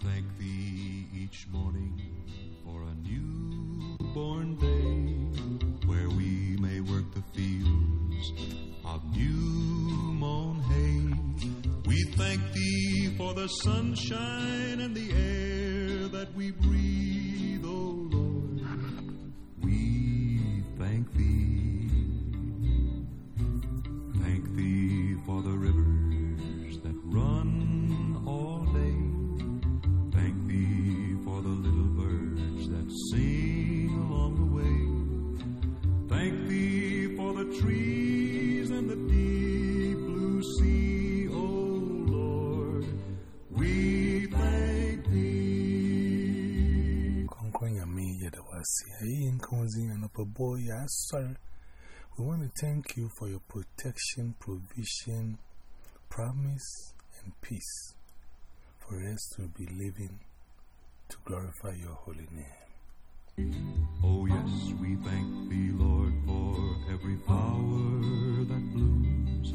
thank thee each morning for a newborn day where we may work the fields of new mown hay. We thank thee for the sunshine and the air that we breathe, boy, yes, sir. We want to thank you for your protection, provision, promise, and peace for us to be living to glorify your holy name. Oh, yes, we thank thee, Lord, for every flower that blooms,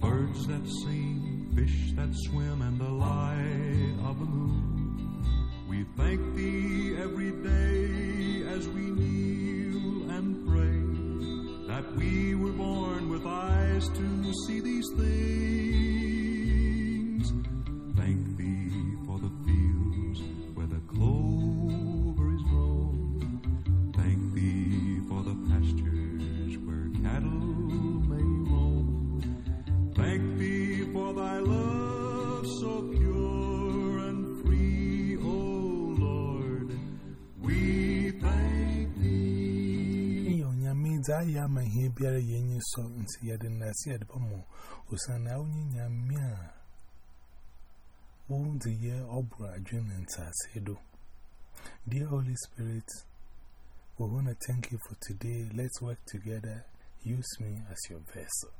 birds that sing, fish that swim, and the light of the moon. We thank thee every day as we that we were born with eyes to see these things. So ntasedo Dear Holy Spirit we want to thank you for today. Let's work together. Use me as your vessel.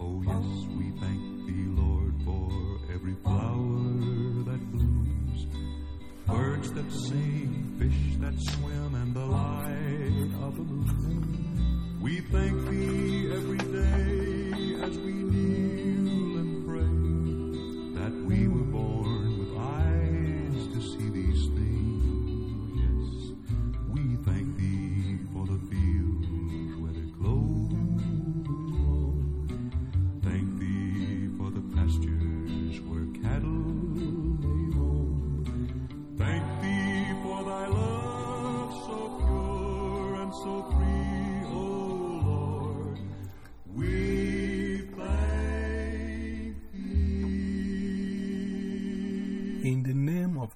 Oh, yes, we thank thee, Lord, for every flower that blooms, birds that sing, fish that swim, and the light of the moon. We thank thee every day as we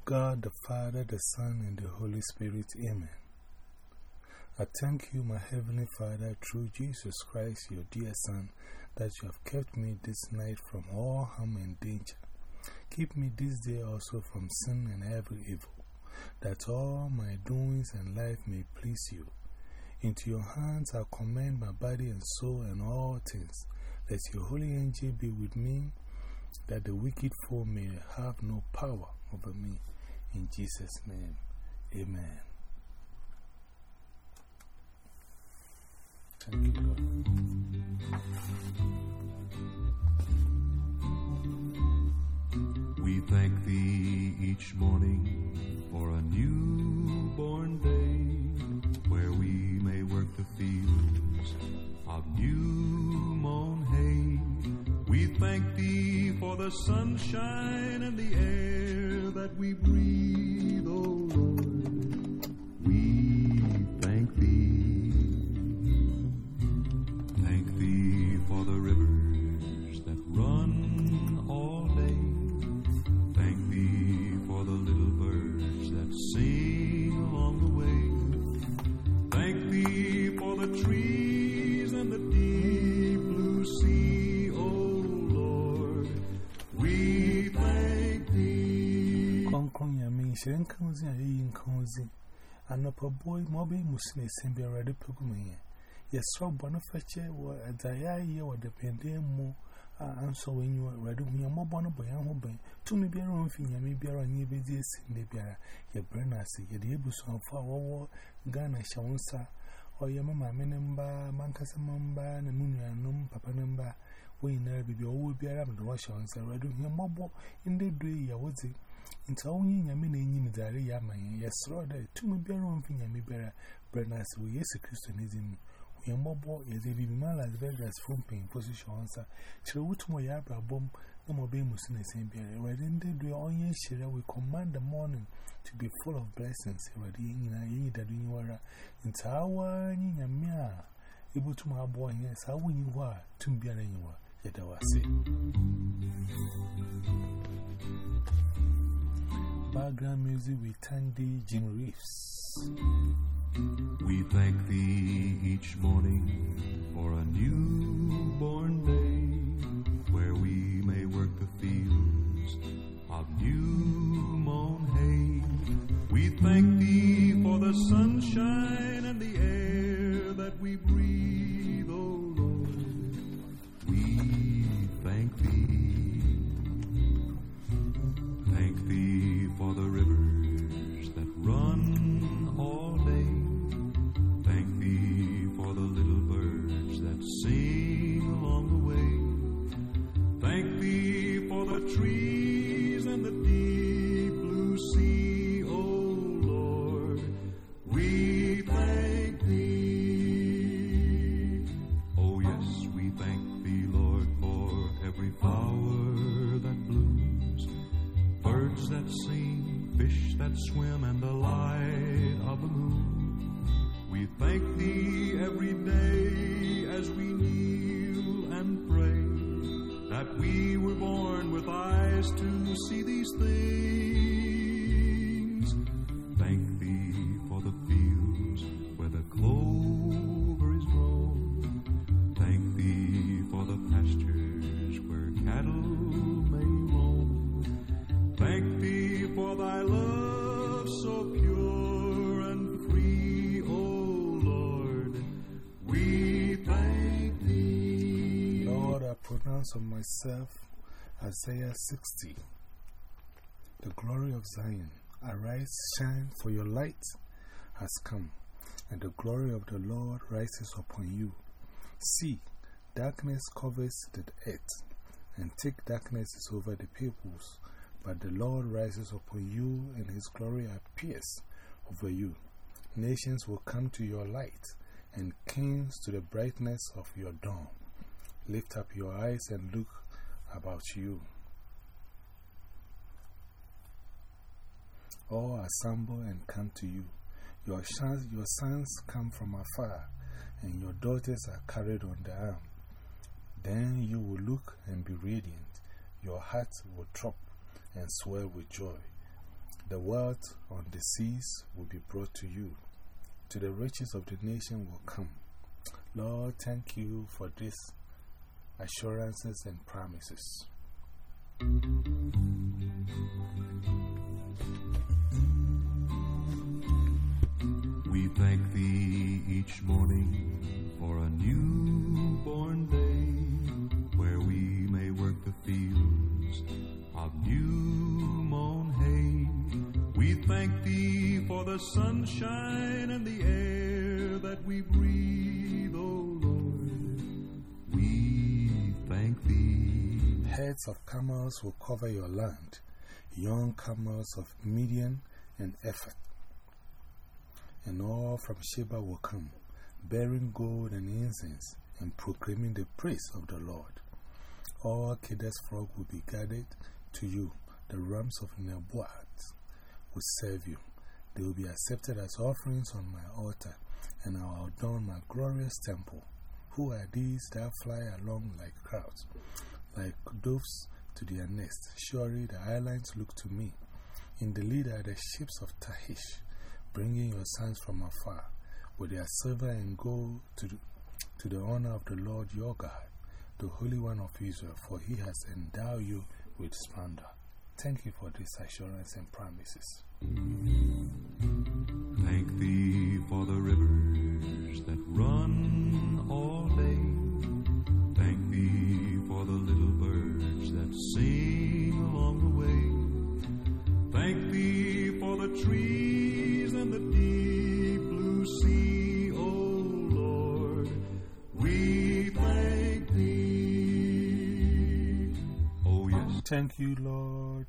God, the Father, the Son, and the Holy Spirit, Amen. I thank you, my Heavenly Father, through Jesus Christ, your dear Son, that you have kept me this night from all harm and danger. Keep me this day also from sin and every evil, that all my doings and life may please you. Into your hands I commend my body and soul and all things. Let your holy angel be with me, that the wicked foe may have no power over me. In Jesus' name, amen. Thank you, Lord. We thank thee each morning for a newborn day where we may work the fields of new. We thank thee for the sunshine and the air that we breathe, O Lord. We thank thee. Thank thee for the rivers Concon Yamin, Shen Kanzi, a yin Kanzi, and up a boy, Mobby Muslim, send be already pugumia. Yes, so Boniface were at the eye or the pendemo. And so when you are ready, we are more bonnet by Yahobe. To me, be around Finya, maybe around ye busy, maybe your brain, I see, your able so far war, Ghana, Shawansa, or your mamma, Menamba, Mancasa Mamba, and Munia, Num, Papa Number. We never be all be around the Russia and say, I do hear mobile in the day. I would say, into only Yamin in Yimidari Yaman, yes, rather, two may be around Yami Better, Brennas, we yes, Christianism. We are mobile, yes, if you man Las Vegas from paying position answer. Shall we to my Yabra bomb? No more being in the same period. Ready, they do your share. We command the morning to be full of blessings. Ready, in a year that you are in Tawa, in a Yamia. Able to my boy, yes, how will you are to be anywhere. Yet I was Background music with Tandy Jim Reeves. We thank thee each morning for a newborn day where we may work the fields of new mown hay. We thank thee for the sunshine and the air that we breathe, trees and the deep myself Isaiah 60. The glory of Zion, arise, shine, for your light has come, and the glory of the Lord rises upon you. See, darkness covers the earth, and thick darkness is over the peoples, but the Lord rises upon you, and his glory appears over you. Nations will come to your light, and kings to the brightness of your dawn. Lift up your eyes and look about you. All assemble and come to you. Your, sons, your sons come from afar, and your daughters are carried on the arm. Then you will look and be radiant. Your heart will throb and swell with joy. The wealth on the seas will be brought to you. To the riches of the nation will come. Lord, thank you for these assurances and promises. We thank thee each morning for a newborn day where we may work the fields of new mown hay. We thank thee for the sunshine and the air that we breathe, O Lord. Thank thee. Heads of camels will cover your land, young camels of Midian and Ephah. And all from Sheba will come, bearing gold and incense, and proclaiming the praise of the Lord. All Kedar's flock will be gathered to you. The rams of Nebaioth will serve you. They will be accepted as offerings on my altar, and I will adorn my glorious temple. Who are these that fly along like crowds, like doves to their nest? Surely the islands look to me. In the lead are the ships of Tarshish, bringing your sons from afar, with their silver and gold to the, to the honor of the Lord your God, the Holy One of Israel, for he has endowed you with splendor. Thank you for this assurance and promises. Thank thee for the rivers Thank you, Lord,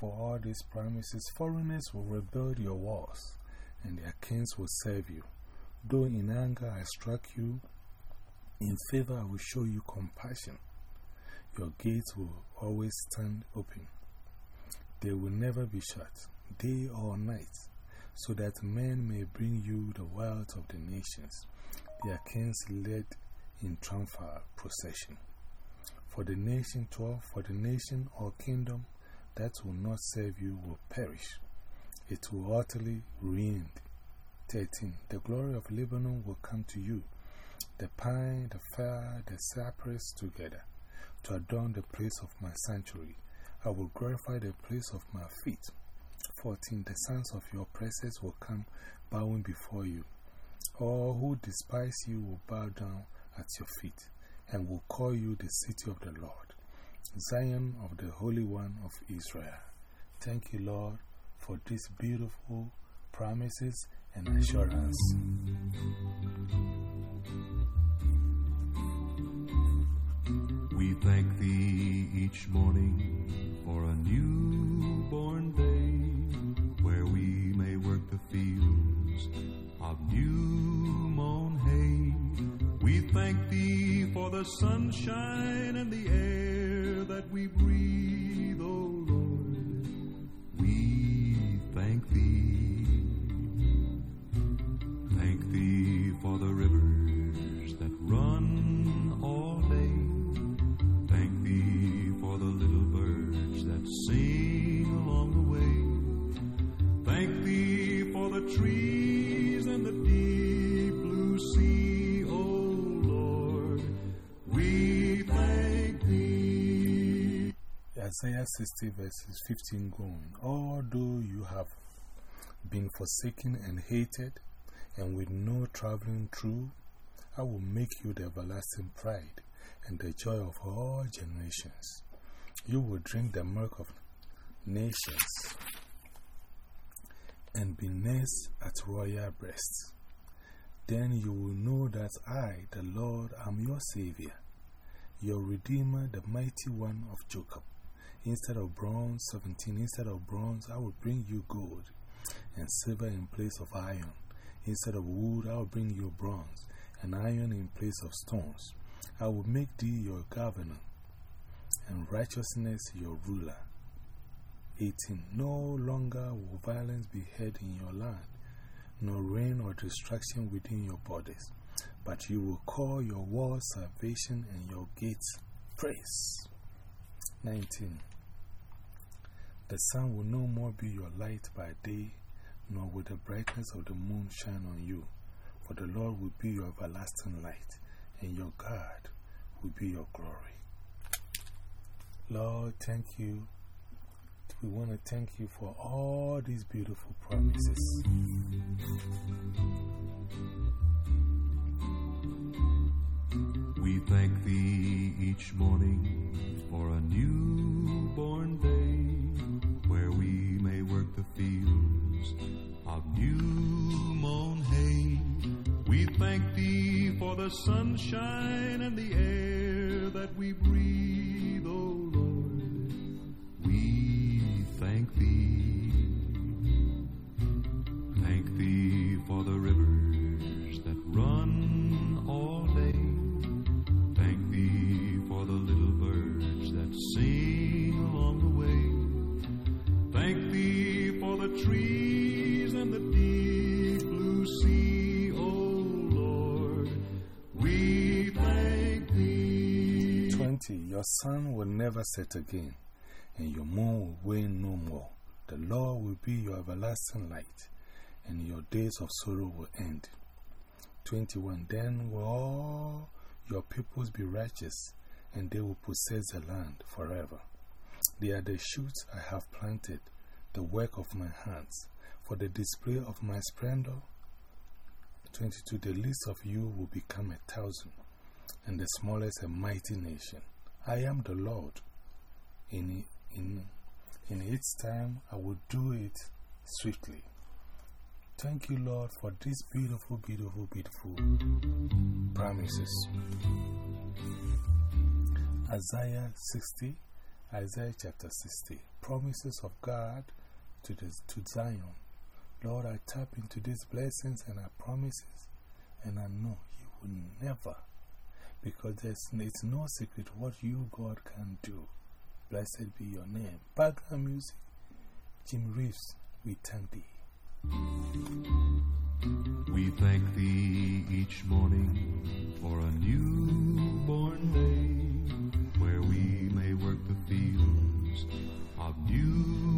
for all these promises. Foreigners will rebuild your walls, and their kings will serve you. Though in anger I struck you, in favor I will show you compassion. Your gates will always stand open. They will never be shut, day or night, so that men may bring you the wealth of the nations, their kings led in triumphal procession. For the nation 12, for the nation or kingdom that will not serve you will perish. It will utterly ruin. 13. The glory of Lebanon will come to you, the pine, the fir, the cypress together, to adorn the place of my sanctuary. I will glorify the place of my feet. 14. The sons of your presence will come bowing before you. All who despise you will bow down at your feet and will call you the city of the Lord, Zion of the Holy One of Israel. Thank you, Lord, for these beautiful promises and assurance. We thank Thee each morning for a newborn day where we may work the fields of new. We thank Thee for the sunshine and the air that we breathe, O oh Lord. We thank Thee. Thank Thee for the rivers that run all day. Thank Thee for the little birds that sing along the way. Thank Thee for the trees Isaiah 60 verses 15 going. Although you have been forsaken and hated, and with no traveling through, I will make you the everlasting pride and the joy of all generations. You will drink the milk of nations and be nursed at royal breasts. Then you will know that I, the Lord, am your Savior, your Redeemer, the mighty one of Jacob. Instead of bronze, 17, instead of bronze, I will bring you gold and silver in place of iron. Instead of wood, I will bring you bronze and iron in place of stones. I will make thee your governor and righteousness your ruler. 18. No longer will violence be heard in your land, nor rain or destruction within your borders, but you will call your walls salvation and your gates praise. 19. The sun will no more be your light by day, nor will the brightness of the moon shine on you, for the Lord will be your everlasting light, and your God will be your glory. Lord, thank you. We want to thank you for all these beautiful promises. We thank Thee each morning for a newborn day where we may work the fields of new mown hay. We thank Thee for the sunshine and the air that we breathe, O oh Lord. We thank Thee. Thank Thee for the rivers trees and the deep blue sea, Lord. We thank Thee. 20. Your sun will never set again, and your moon will wane no more. The Lord will be your everlasting light, and your days of sorrow will end. 21. Then will all your peoples be righteous, and they will possess the land forever. They are the shoots I have planted, the work of my hands, for the display of my splendor. 22. The least of you will become a thousand, and the smallest a mighty nation. I am the Lord. In, in, in its time, I will do it swiftly. Thank you, Lord, for these beautiful, beautiful, beautiful promises. Isaiah 60, Isaiah chapter 60. Promises of God to, this, to Zion. Lord, I tap into these blessings and our promises, and I know you will never, because there's, it's no secret what you, God, can do. Blessed be your name. Background music, Jim Reeves, we thank thee. We thank thee each morning for a newborn day where we may work the fields of new.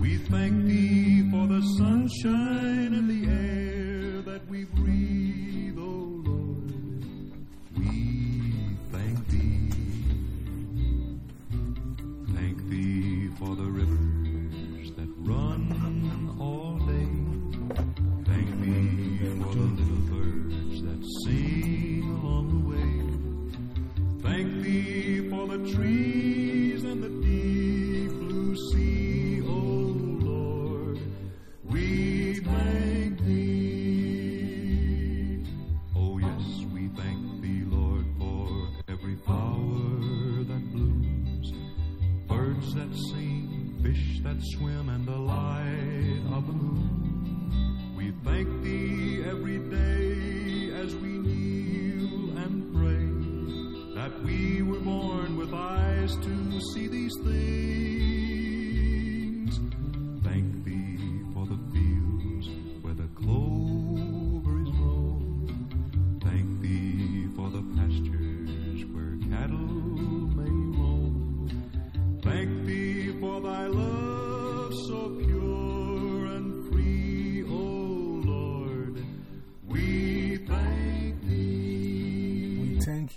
We thank thee for the sunshine and the air that we breathe,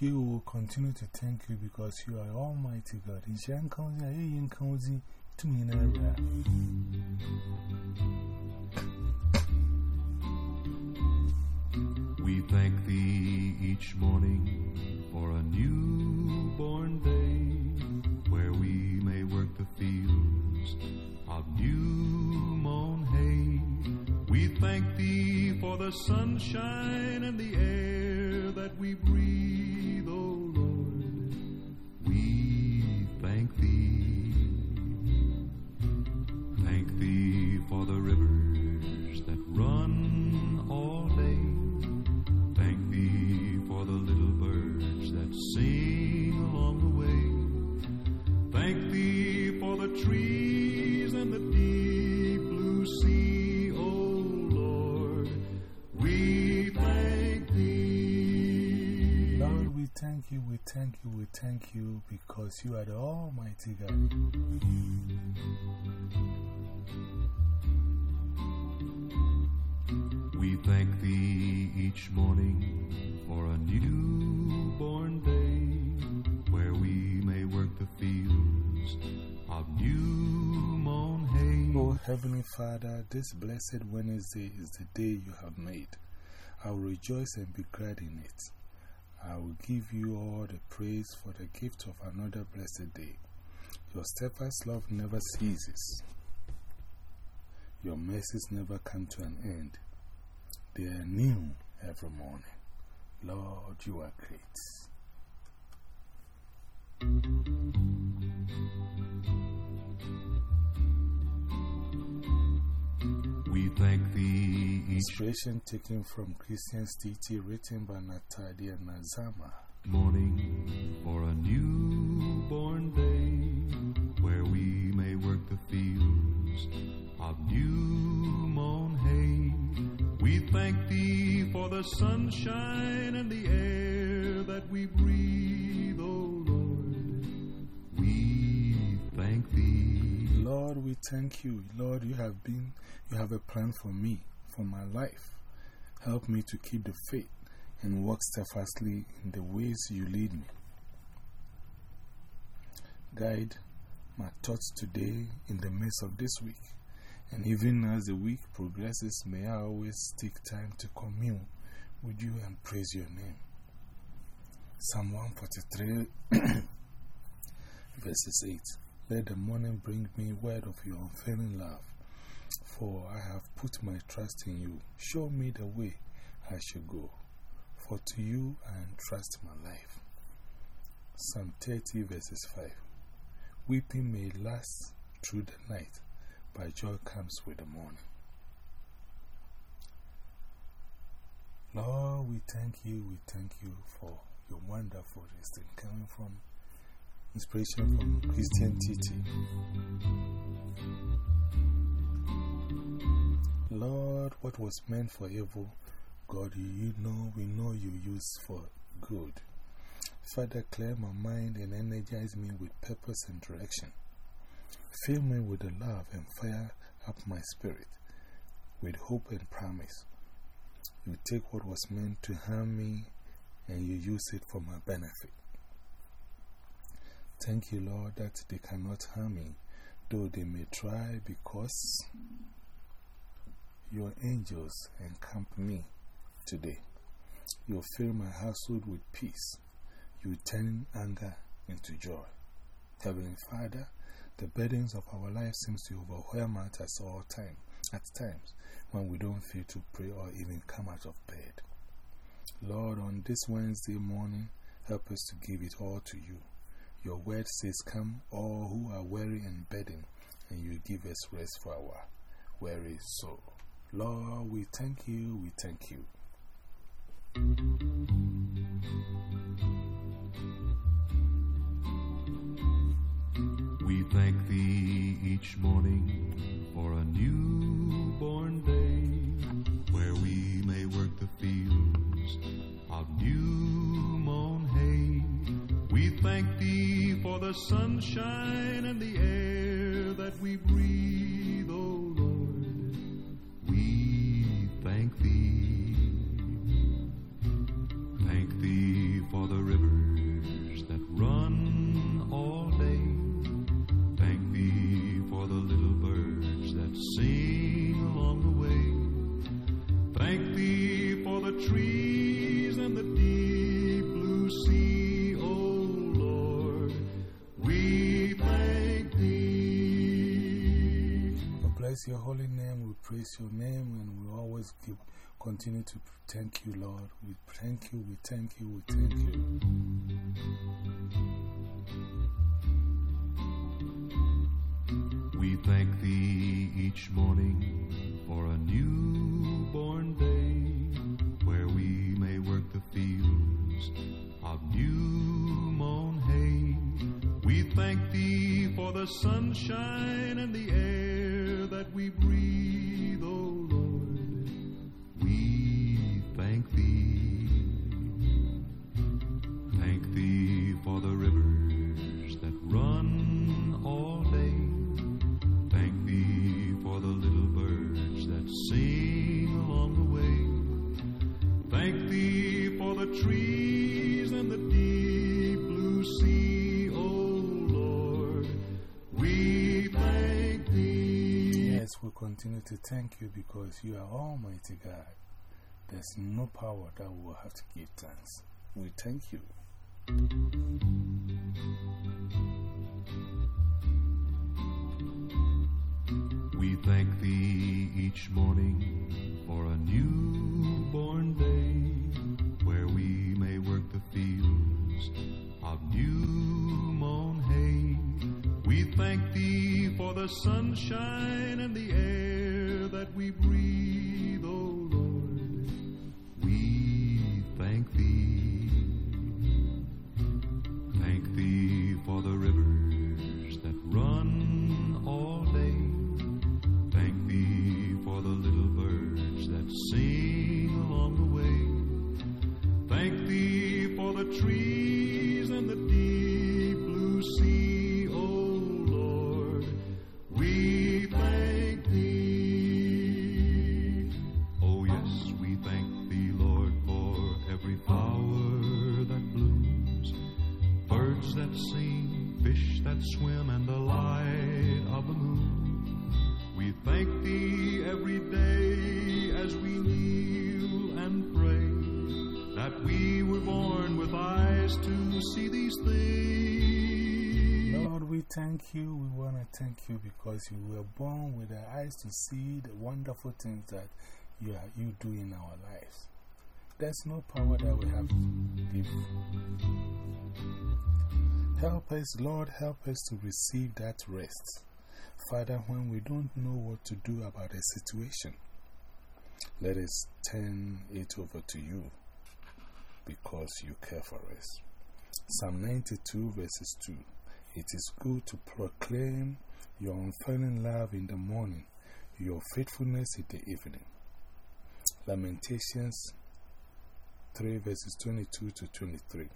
Will continue to thank you because you are Almighty God. To me area. We thank thee each morning for a newborn day where we may work the fields of new mown hay. We thank thee for the sunshine and the air that we breathe, trees and the deep blue sea, O Lord. We thank thee. Lord, we thank you, we thank you, we thank you because you are the Almighty God. We thank thee each morning for a newborn day where we may work the fields Oh, Heavenly Father, this blessed Wednesday is the day you have made. I will rejoice and be glad in it. I will give you all the praise for the gift of another blessed day. Your steadfast love never ceases. Your mercies never come to an end. They are new every morning. Lord, you are great. We thank thee Inspiration taken from Christian's TT written by Natalia Nazama. morning for a newborn day where we may work the fields of new mown hay. We thank thee for the sunshine and the air that we breathe, Lord, we thank you. Lord, you have been, you have a plan for me, for my life. Help me to keep the faith and walk steadfastly in the ways you lead me. Guide my thoughts today in the midst of this week. And even as the week progresses, may I always take time to commune with you and praise your name. Psalm 143, verses 8. Let the morning bring me word of your unfailing love, for I have put my trust in you. Show me the way I should go, for to you I entrust my life. Psalm 30 verses 5. Weeping may last through the night, but joy comes with the morning. Lord, we thank you, we thank you for your wonderful listing coming from inspiration from Christian TT. Lord, what was meant for evil, God, you know, we know you use for good. Father, clear my mind and energize me with purpose and direction. Fill me with the love and fire up my spirit with hope and promise. You take what was meant to harm me and you use it for my benefit. Thank you, Lord, that they cannot harm me, though they may try, because your angels encamp me today. You fill my household with peace. You turn anger into joy. Heavenly Father, the burdens of our life seems to overwhelm us at all time, at times when we don't feel to pray or even come out of bed. Lord, on this Wednesday morning, help us to give it all to you. Your word says, Come, all who are weary and burdened, and you give us rest for our weary soul. Lord, we thank you, we thank you. We thank thee each morning for a newborn day where we may work the fields of new mown hay. We thank thee for the sunshine and the air that we breathe, O oh Lord. We thank thee. Thank thee for the rivers that run all day. Thank thee for the little birds that sing along the way. Thank thee for the trees bless your holy name, we praise your name, and we always continue to thank you, Lord. We thank you, we thank you, we thank you. We thank thee each morning for a newborn day where we may work the fields of new mown hay. We thank thee for the sunshine and the air that we breathe, O oh Lord. We thank thee. We continue to thank you because you are Almighty God. There's no power that we will have to give thanks. We thank you. We thank thee each morning for a newborn day where we may work the fields of new mown hay. We thank thee for the sunshine and the air that we breathe, O oh Lord. We thank thee. Thank thee for the rivers that run all day. Thank thee for the little birds that sing along the way. Thank thee for the trees and the deep blue sea, swim, and the light of the moon. We thank thee every day as we kneel and pray that we were born with eyes to see these things. Lord, we thank you. We want to thank you because you were born with the eyes to see the wonderful things that you, are, you do in our lives. There's no power that we have to give. Help us, Lord, help us to receive that rest. Father, when we don't know what to do about a situation, let us turn it over to you because you care for us. Psalm 92, verses 2. It is good to proclaim your unfailing love in the morning, your faithfulness in the evening. Lamentations 3, verses 22 to 23.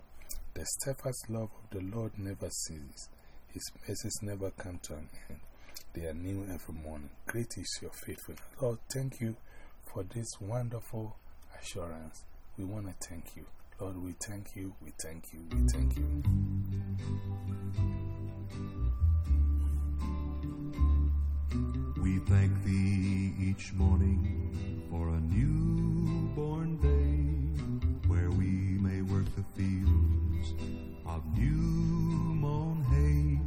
The steadfast love of the Lord never ceases, His mercies never come to an end. They are new every morning. Great is your faithfulness. Lord, thank you for this wonderful assurance. We want to thank you. Lord, we thank you, we thank you, we thank you. We thank thee each morning for a newborn day where we may work the fields of new mown hay.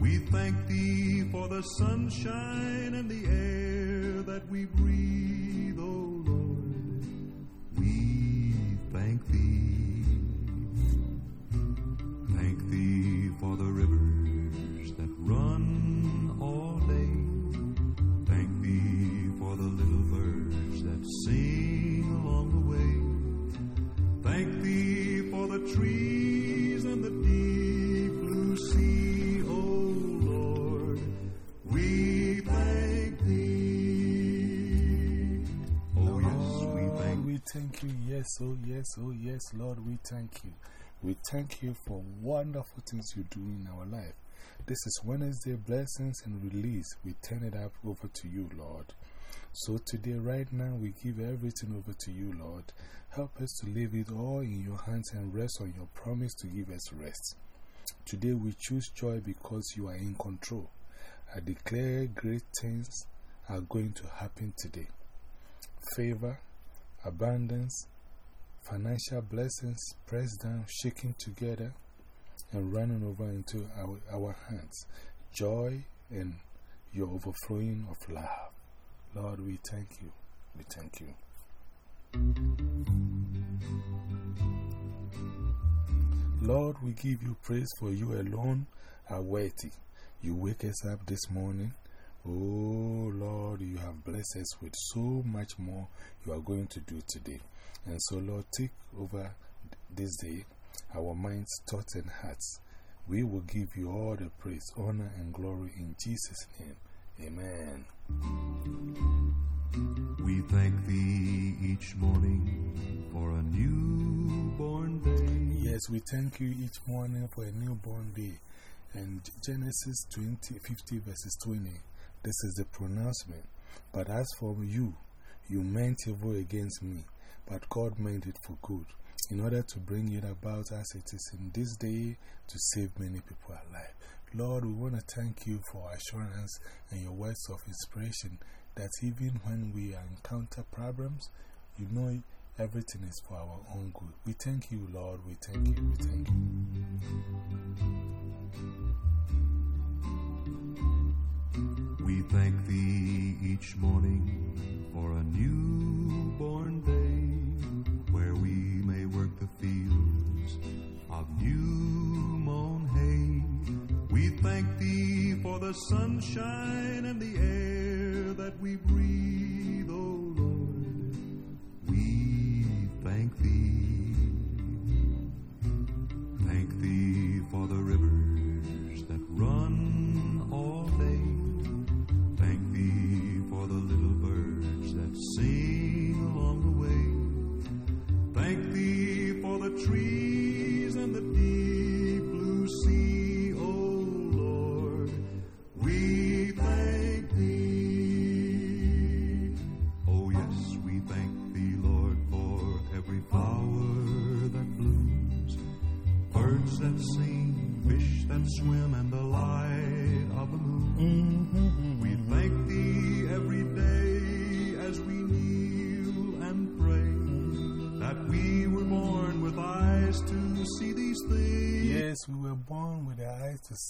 We thank thee for the sunshine and the air that we breathe, O oh Lord. We thank thee. Thank thee for the rivers Yes, oh, yes, oh, yes, Lord, we thank you. We thank you for wonderful things you do in our life. This is Wednesday blessings and release. We turn it up over to you, Lord. So today, right now, we give everything over to you, Lord. Help us to leave it all in your hands and rest on your promise to give us rest. Today, we choose joy because you are in control. I declare great things are going to happen today. Favor, abundance, financial blessings pressed down, shaken together, and running over into our, our hands. Joy and your overflowing of love. Lord, we thank you. We thank you. Lord, we give you praise for you alone are worthy. You wake us up this morning. Oh Lord, you have blessed us with so much more you are going to do today. And so, Lord, take over this day our minds, thoughts, and hearts. We will give you all the praise, honor, and glory in Jesus' name. Amen. We thank thee each morning for a newborn day. Yes, we thank you each morning for a newborn day. And Genesis 20, 50 verses 20, this is the pronouncement. But as for you, you meant evil against me, but God meant it for good, in order to bring it about as it is in this day to save many people alive. Lord, we want to thank you for assurance and your words of inspiration that even when we encounter problems, you know everything is for our own good. We thank you, Lord. We thank you. We thank you. We thank thee each morning for a newborn day work the fields of new mown hay. We thank thee for the sunshine and the air that we breathe,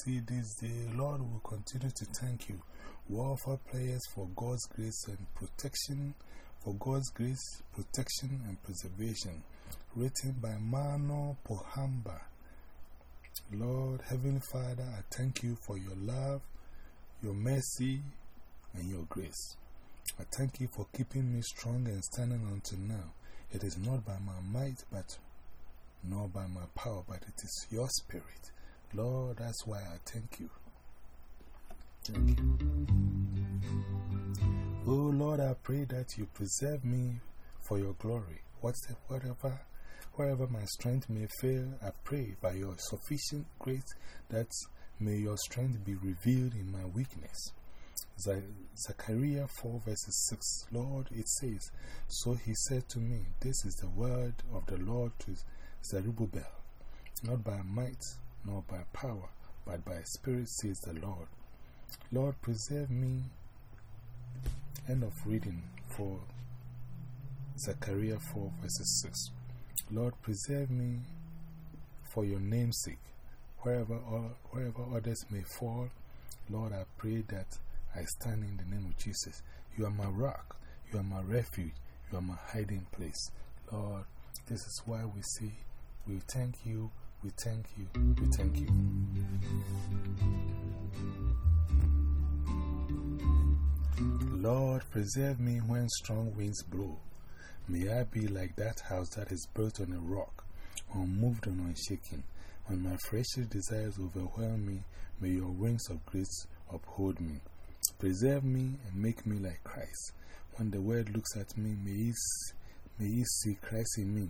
see this day. Lord, we will continue to thank you. We offer prayers for God's grace and protection, for God's grace, protection, and preservation. Written by Mano Pohamba. Lord, Heavenly Father, I thank you for your love, your mercy, and your grace. I thank you for keeping me strong and standing until now. It is not by my might, but nor by my power, but it is your spirit. Lord, that's why I thank you. Thank you. Oh Lord, I pray that you preserve me for your glory. Whatever, wherever my strength may fail, I pray by your sufficient grace that may your strength be revealed in my weakness. Zechariah 4 verses 6 Lord, it says, So he said to me, This is the word of the Lord to Zerubbabel, It's not by might nor by power, but by spirit, says the Lord. Lord, preserve me. End of reading for Zechariah 4 verses 6. Lord, preserve me for your name's sake. Wherever, wherever others may fall, Lord, I pray that I stand in the name of Jesus. You are my rock. You are my refuge. You are my hiding place. Lord, this is why we say, We thank you, we thank you, we thank you. Lord, preserve me when strong winds blow. May I be like that house that is built on a rock, unmoved and unshaken. When my freshly desires overwhelm me, may your wings of grace uphold me. Preserve me and make me like Christ. When the world looks at me, may he, may he see Christ in me.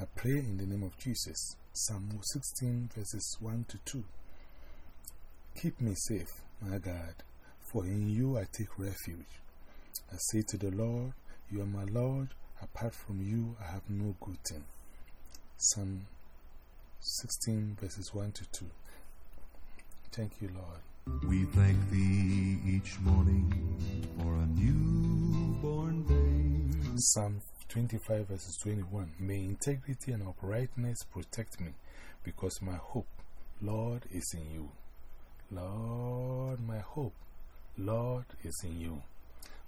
I pray in the name of Jesus. Psalm 16, verses 1 to 2. Keep me safe, my God, for in you I take refuge. I say to the Lord, You are my Lord. Apart from you, I have no good thing. Psalm 16, verses 1 to 2. Thank you, Lord. We thank thee each morning for a newborn day. Psalm 25 verses 21 May integrity and uprightness protect me because my hope, Lord, is in you. Lord, my hope, Lord, is in you.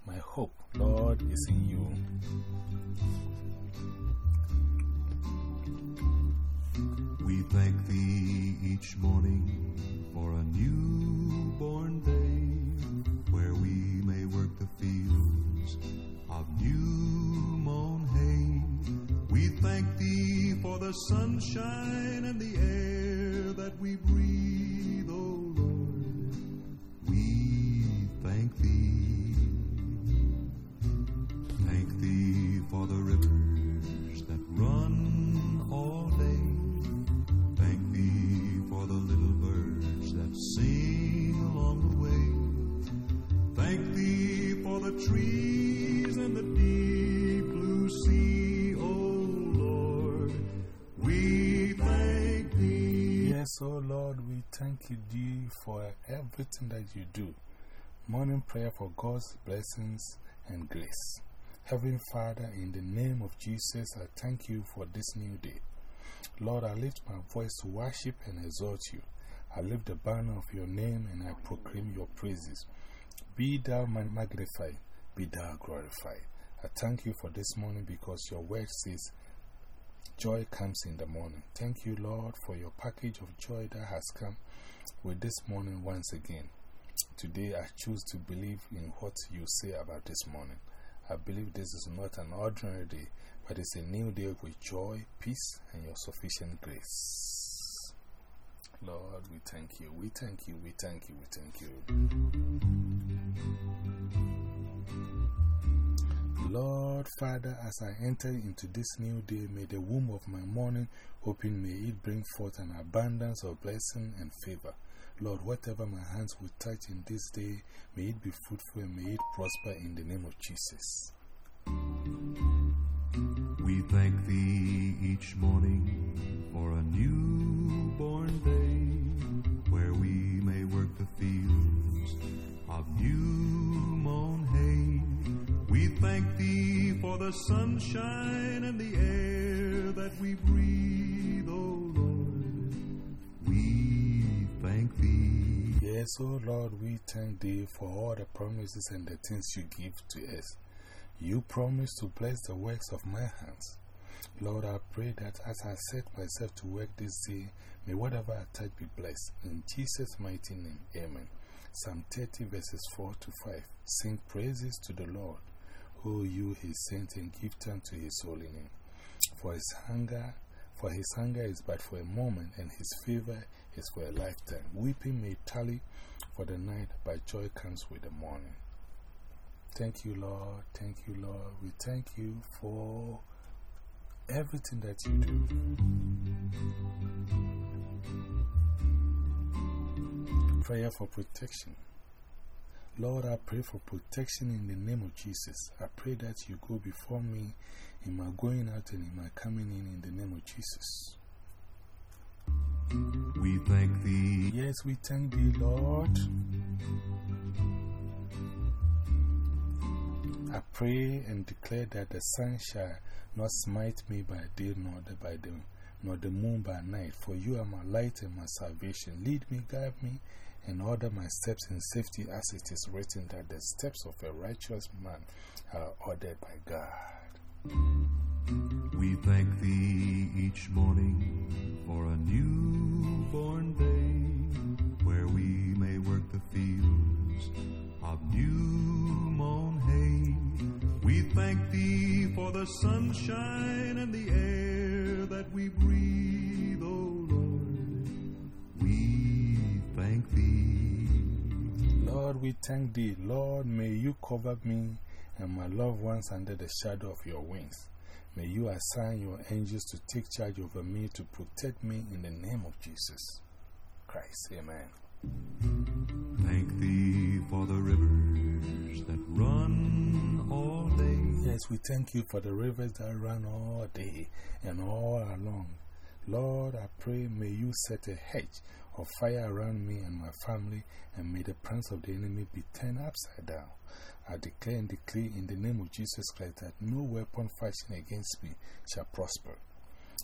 My hope, Lord, is in you. We thank thee each morning for a newborn day where we may work the fields of new thank thee for the sunshine and the air that we breathe, O oh Lord. We thank thee. Thank thee for the rivers that run all day. Thank thee for the little birds that sing along the way. Thank thee for the trees and the deep Yes, O Lord, we thank you for everything that you do. Morning prayer for God's blessings and grace. Heavenly Father, in the name of Jesus, I thank you for this new day. Lord, I lift my voice to worship and exalt you. I lift the banner of your name and I proclaim your praises. Be thou magnified, be thou glorified. I thank you for this morning because your word says, Joy comes in the morning. Thank you, Lord, for your package of joy that has come with this morning once again. Today, I choose to believe in what you say about this morning. I believe this is not an ordinary day, but it's a new day with joy, peace, and your sufficient grace. Lord, we thank you, we thank you, we thank you, we thank you. Lord, Father, as I enter into this new day, may the womb of my morning open, may it bring forth an abundance of blessing and favor. Lord, whatever my hands will touch in this day, may it be fruitful and may it prosper in the name of Jesus. We thank thee each morning for a newborn day where we may work the fields of new. We thank thee for the sunshine and the air that we breathe, O oh Lord. We thank thee. Yes, O Lord, we thank thee for all the promises and the things you give to us. You promise to bless the works of my hands. Lord, I pray that as I set myself to work this day, may whatever I touch be blessed. In Jesus' mighty name, amen. Psalm 30, verses 4 to 5. Sing praises to the Lord, O you his saints, and give thanks to his holy name. For his hunger, for his hunger is but for a moment, and his favor is for a lifetime. Weeping may tally for the night, but joy comes with the morning. Thank you, Lord. Thank you, Lord. We thank you for everything that you do. Prayer for protection. Lord, I pray for protection in the name of Jesus. I pray that you go before me in my going out and in my coming in in the name of Jesus. We thank thee. Yes, we thank thee, Lord. I pray and declare that the sun shall not smite me by day nor the, by the, nor the moon by night. For you are my light and my salvation. Lead me, guide me, and order my steps in safety, as it is written that the steps of a righteous man are ordered by God. We thank thee each morning for a newborn day where we may work the fields of new mown hay. We thank thee for the sunshine and the air that we breathe, oh thank thee. Lord, we thank thee. Lord, may you cover me and my loved ones under the shadow of your wings. May you assign your angels to take charge over me to protect me in the name of Jesus Christ. Amen. Thank thee for the rivers that run all day. Yes, we thank you for the rivers that run all day and all along. Lord, I pray may you set a hedge of fire around me and my family, and may the plans of the enemy be turned upside down. I declare and decree in the name of Jesus Christ that no weapon fashioned against me shall prosper.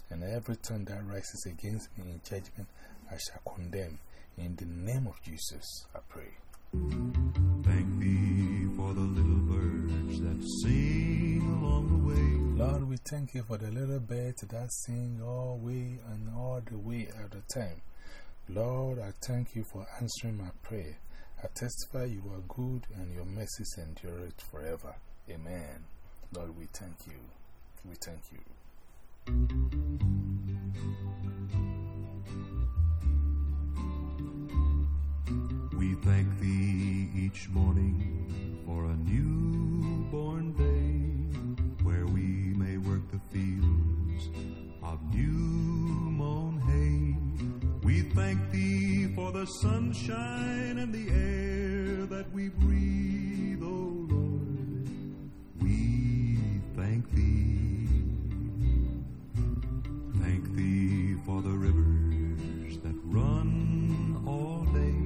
And every tongue that rises against me in judgment, I shall condemn. In the name of Jesus, I pray. Thank thee for the little birds that sing along the way. Lord, we thank you for the little birds that sing all way and all the way at the time. Lord, I thank you for answering my prayer. I testify you are good and your mercies endure it forever. Amen. Lord, we thank you. We thank you. We thank thee each morning for a newborn day where we may work the fields of new. We thank thee for the sunshine and the air that we breathe, O oh Lord. We thank thee. Thank thee for the rivers that run all day.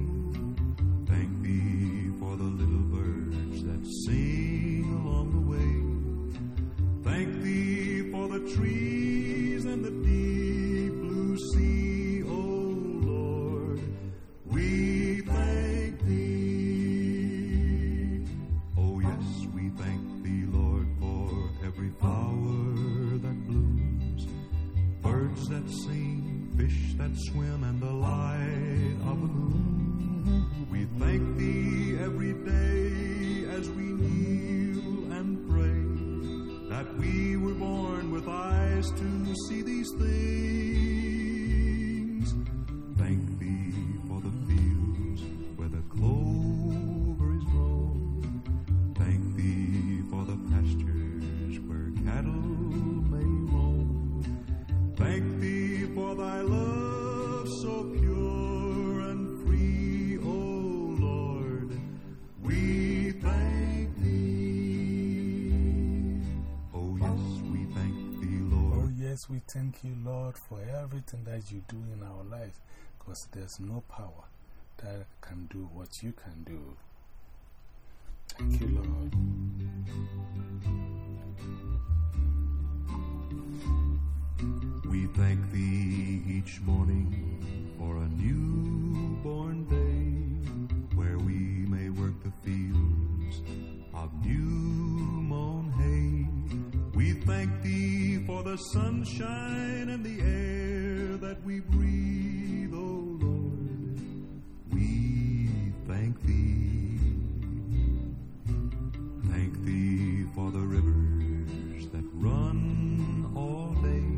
Thank thee for the little birds that sing along the way. Thank thee for the trees we thank you, Lord, for everything that you do in our lives because there's no power that can do what you can do. Thank you, Lord. We thank thee each morning for a newborn day where we may work the fields of new mown hay. We thank thee for the sunshine and the air that we breathe, O Lord. We thank thee. Thank thee for the rivers that run all day.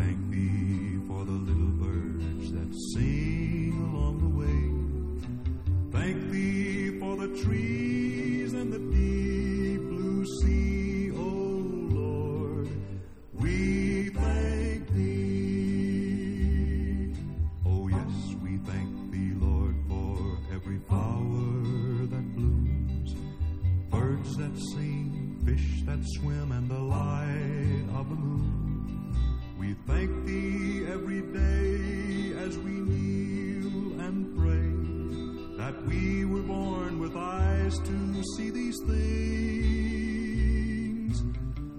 Thank thee for the little birds that sing along the way. Thank thee for the trees fish that swim, in the light of the moon. We thank thee every day as we kneel and pray that we were born with eyes to see these things.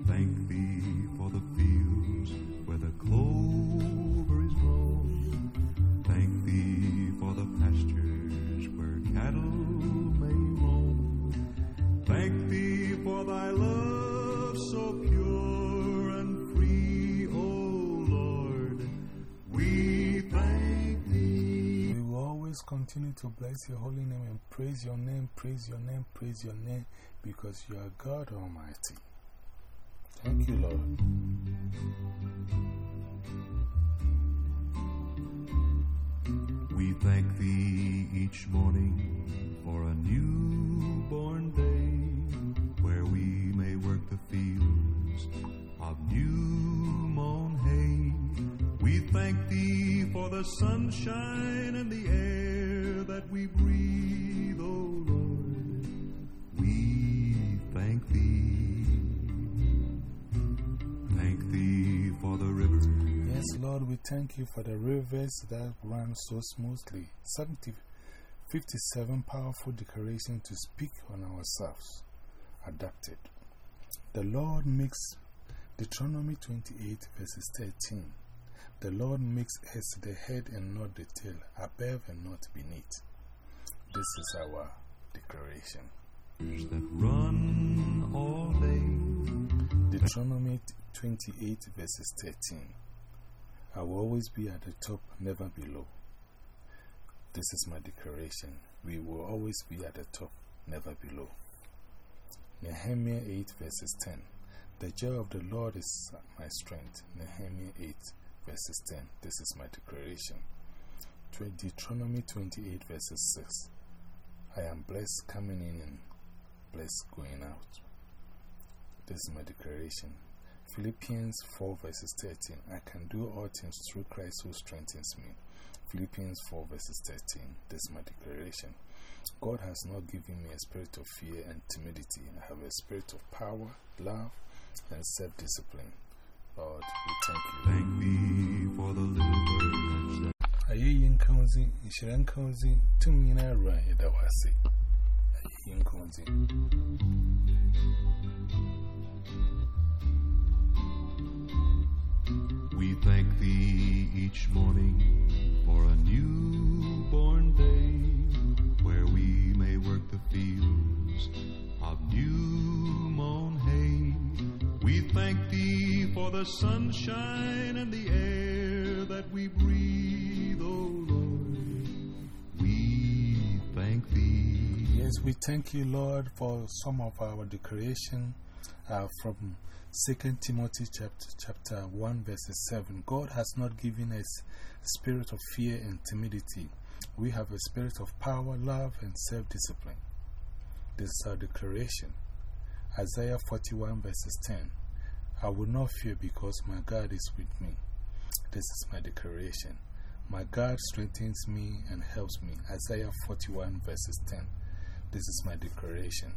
Thank thee for the fields where the clover is grown. Thank thee for the pastures where cattle may roam. Thank thee for thy love continue to bless your holy name and praise your name, praise your name, praise your name, because you are God Almighty. Thank you, Lord. We thank thee each morning for a newborn day where we may work the fields of new. We thank thee for the sunshine and the air that we breathe, O Lord. We thank thee. Thank thee for the rivers. Yes, Lord, we thank you for the rivers that run so smoothly. 70, 57 powerful declarations to speak on ourselves. Adapted. The Lord makes Deuteronomy 28, verses 13. The Lord makes us the head and not the tail, above and not beneath. This is our declaration. run all day. Deuteronomy 28, verses 13. I will always be at the top, never below. This is my declaration. We will always be at the top, never below. Nehemiah 8, verses 10. The joy of the Lord is my strength. Nehemiah 8, verses 10. This is my declaration. Deuteronomy 28, verses 6. I am blessed coming in and blessed going out. This is my declaration. Philippians 4 verses 13. I can do all things through Christ who strengthens me. Philippians 4 verses 13. This is my declaration. God has not given me a spirit of fear and timidity. I have a spirit of power, love, and self discipline. Lord, we thank you. Thank thee for the little birds that Aye, in county, Ishiran county, Tumina Rai, that was it. Aye, in county. we thank thee each morning for a newborn day where we may work the fields of new mown hay. We thank thee for the sunshine and the air that we breathe, O Lord. We thank thee. Yes, we thank you, Lord, for some of our declaration uh, from 2 Timothy chapter, chapter 1, verses 7. God has not given us spirit of fear and timidity. We have a spirit of power, love, and self discipline. This is our declaration. Isaiah 41, verses 10. I will not fear because my God is with me. This is my declaration. My God strengthens me and helps me. Isaiah 41, verses 10. This is my declaration.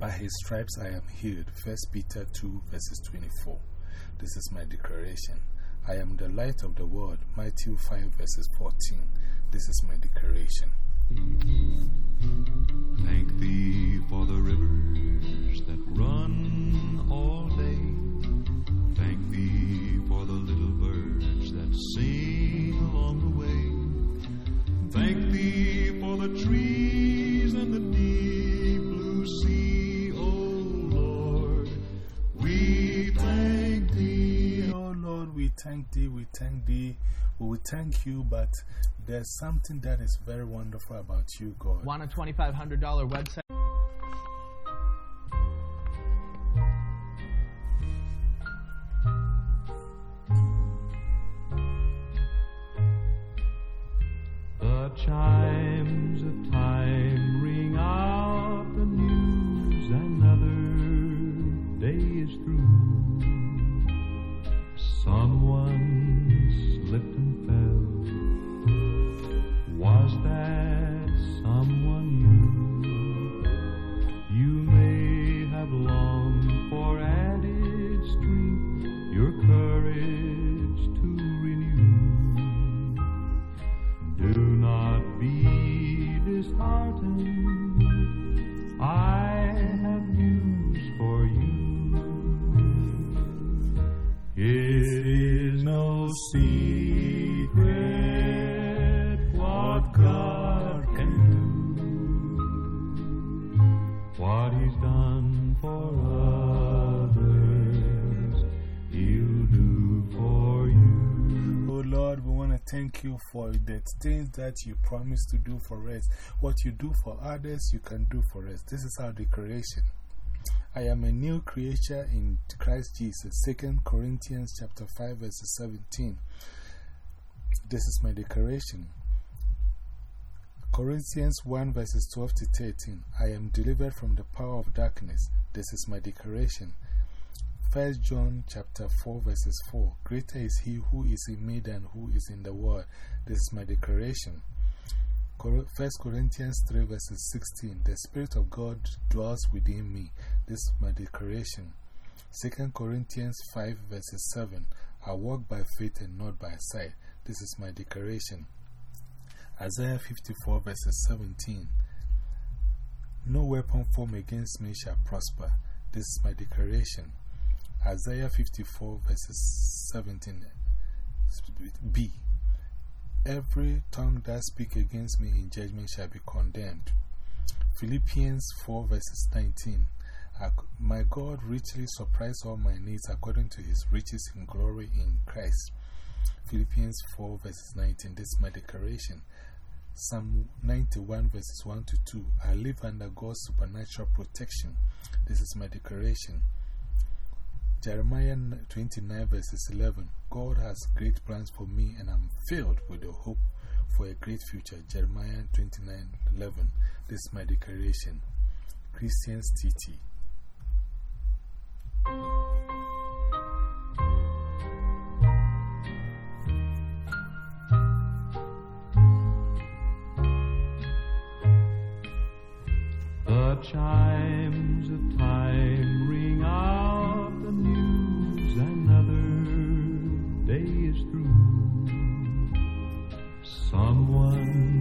By his stripes I am healed. 1 Peter 2, verses 24. This is my declaration. I am the light of the world. Matthew 5, verses 14. This is my declaration. Thank thee for the rivers that run all day. Thank thee for the little birds that sing along the way. Thank thee for the trees and the deep blue sea, O Lord. We thank thee. O oh Lord, we thank thee, we thank thee will thank you, but there's something that is very wonderful about you, God. Want a $2,500 website? The things that you promise to do for us. What you do for others, you can do for us. This is our declaration. I am a new creature in Christ Jesus. 2 Corinthians chapter 5 verse 17. This is my declaration. Corinthians 1 verses 12 to 13. I am delivered from the power of darkness. This is my declaration. 1 John chapter 4 verses 4. Greater is he who is in me than who is in the world. This is my declaration. 1 Corinthians 3 verses 16. The Spirit of God dwells within me. This is my declaration. 2 Corinthians 5 verses 7. I walk by faith and not by sight. This is my declaration. Isaiah 54 verses 17. No weapon formed against me shall prosper. This is my declaration. Isaiah 54 verses 17. B. Every tongue that speak against me in judgment shall be condemned. Philippians 4 verses 19. My God richly supplies all my needs according to his riches in glory in Christ. Philippians 4 verses 19. This is my declaration. Psalm 91 verses 1 to 2. I live under God's supernatural protection. This is my declaration. Jeremiah 29 verses 11. God has great plans for me and I'm filled with the hope for a great future. Jeremiah 29 11. This is my declaration. Christians TT. The chimes Someone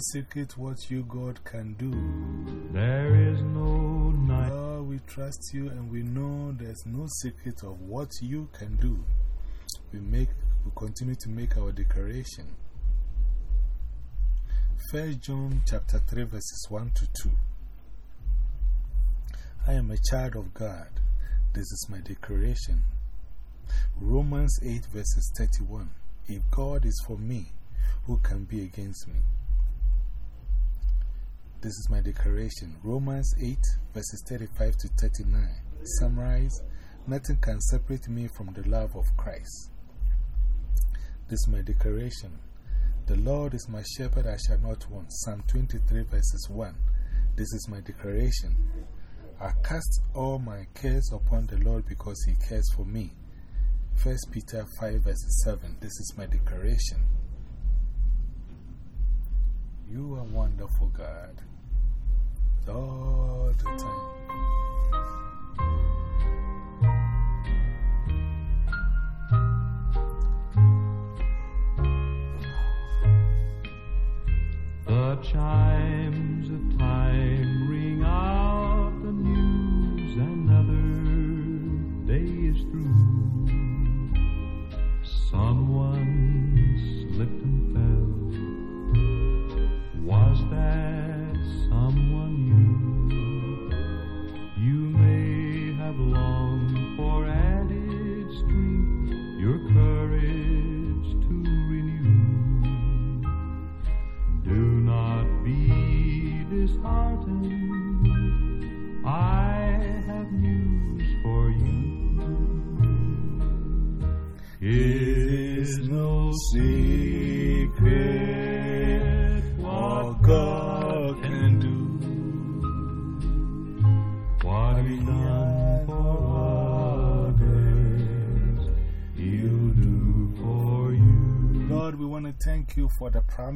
No secret what you, God, can do. There is no night. Lord, we trust you and we know there's no secret of what you can do. We, make, we continue to make our declaration. 1 John chapter 3 verses 1 to 2. I am a child of God. This is my declaration. Romans 8 verses 31. If God is for me, who can be against me? This is my declaration. Romans 8, verses 35 to 39. Summarize Nothing can separate me from the love of Christ. This is my declaration. The Lord is my shepherd, I shall not want. Psalm 23, verses 1. This is my declaration. I cast all my cares upon the Lord because He cares for me. 1 Peter 5, verses 7. This is my declaration. You are wonderful, God. All the time. The chimes of time ring out the news, another day is through. Someone slipped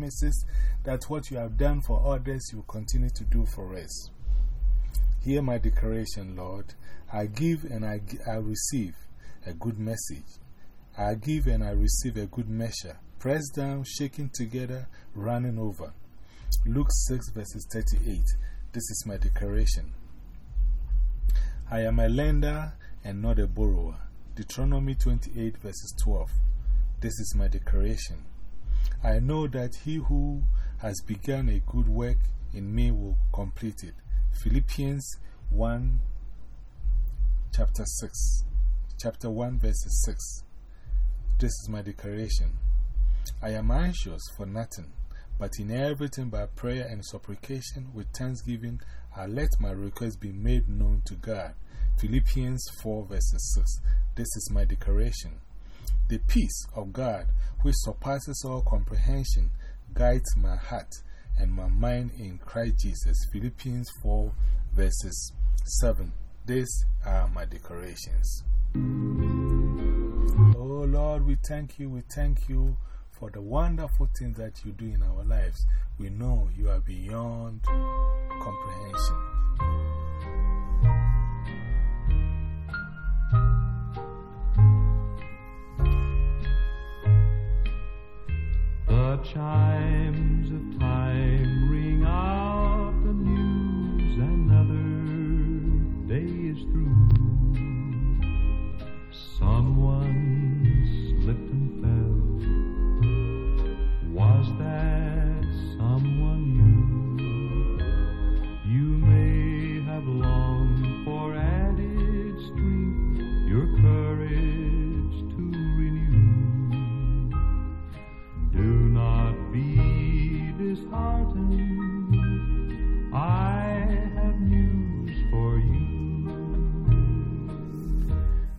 promises that what you have done for others, you continue to do for us. Hear my declaration, Lord. I give and I, I receive a good message. I give and I receive a good measure. Pressed down, shaken together, running over. Luke 6, verses 38. This is my declaration. I am a lender and not a borrower. Deuteronomy 28, verses 12. This is my declaration. I know that he who has begun a good work in me will complete it. Philippians 1, chapter 6, chapter 1, verse 6. This is my declaration. I am anxious for nothing, but in everything by prayer and supplication with thanksgiving, I let my requests be made known to God. Philippians 4, verses 6. This is my declaration. The peace of God, which surpasses all comprehension, guides my heart and my mind in Christ Jesus. Philippians 4, verses 7. These are my decorations. Oh Lord, we thank you, we thank you for the wonderful things that you do in our lives. We know you are beyond comprehension. Chimes of time disheartened. I have news for you.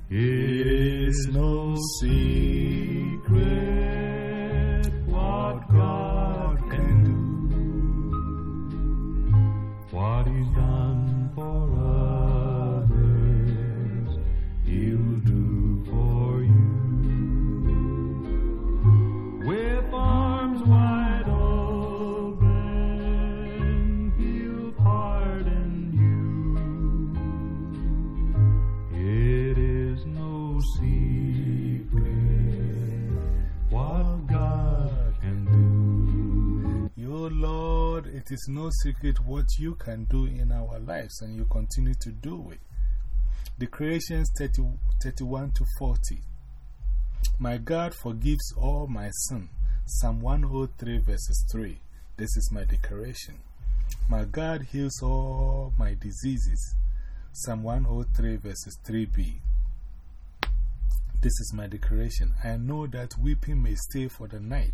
It is no secret no secret what you can do in our lives, and you continue to do it. Declarations 30, 31 to 40. My God forgives all my sin. Psalm 103, verses 3. This is my declaration. My God heals all my diseases. Psalm 103, verses 3b. This is my declaration. I know that weeping may stay for the night,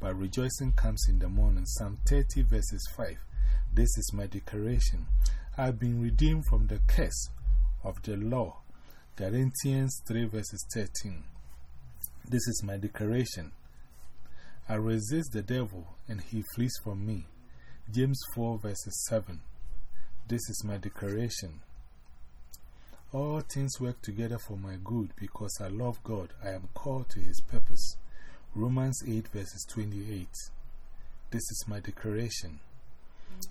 but rejoicing comes in the morning. Psalm 30, verses 5. This is my declaration. I've been redeemed from the curse of the law. Galatians 3 verses 13. This is my declaration. I resist the devil and he flees from me. James 4 verses 7. This is my declaration. All things work together for my good because I love God. I am called to his purpose. Romans 8 verses 28. This is my declaration.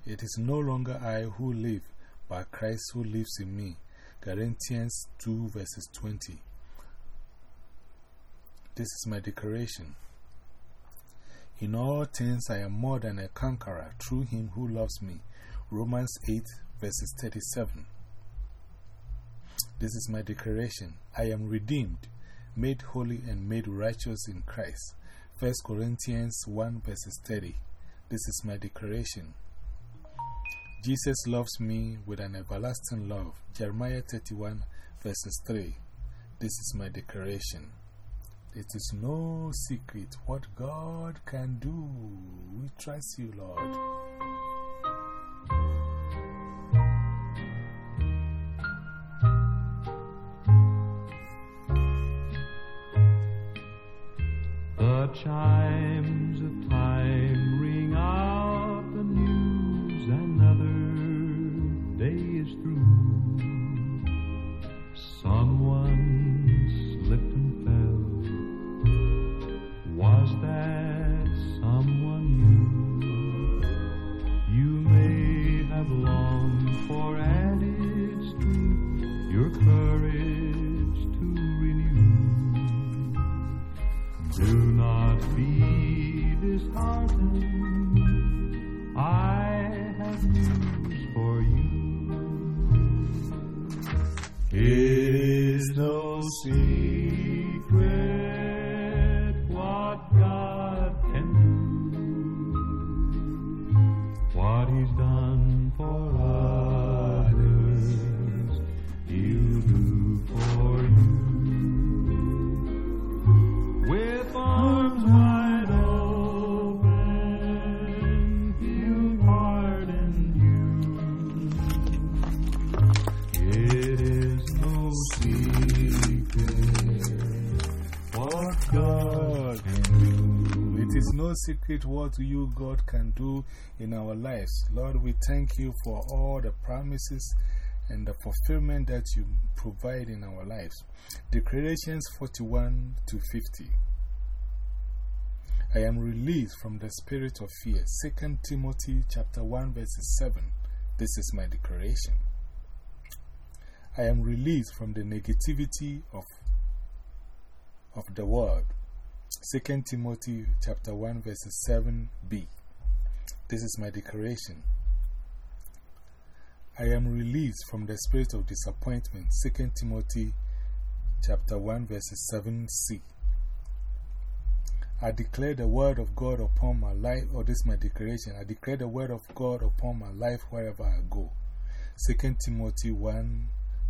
It is no longer I who live, but Christ who lives in me. Galatians 2 verses 20. This is my declaration. In all things I am more than a conqueror through him who loves me. Romans 8 verses 37. This is my declaration. I am redeemed, made holy, and made righteous in Christ. 1 Corinthians 1 verses 30. This is my declaration. Jesus loves me with an everlasting love. Jeremiah 31 verses 3. This is my declaration. It is no secret what God can do. We trust you, Lord. Chimes of time ring out the news another day is through. Someone It what you, God, can do in our lives. Lord, we thank you for all the promises and the fulfillment that you provide in our lives. Declarations 41 to 50. I am released from the spirit of fear. 2 Timothy chapter 1 verses 7. This is my declaration. I am released from the negativity of, of the world. 2 Timothy chapter 1 verses 7b. This is my declaration. I am released from the spirit of disappointment. 2 Timothy chapter 1 verses 7c. I declare the word of God upon my life, or this is my declaration. I declare the word of God upon my life wherever I go. 2 Timothy 1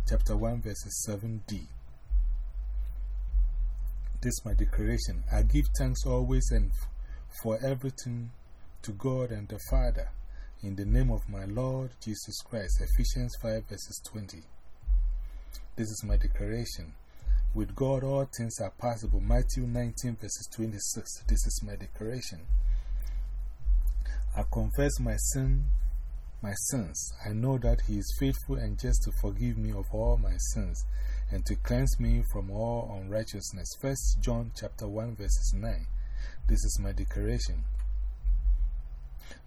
chapter 1 verses 7d. This is my declaration. I give thanks always and for everything to God and the Father in the name of my Lord Jesus Christ. Ephesians 5 verses 20. This is my declaration. With God, all things are possible. Matthew 19 verses 26. This is my declaration. I confess my sin, my sins. I know that He is faithful and just to forgive me of all my sins and to cleanse me from all unrighteousness. 1 John chapter 1 verses 9. This is my declaration.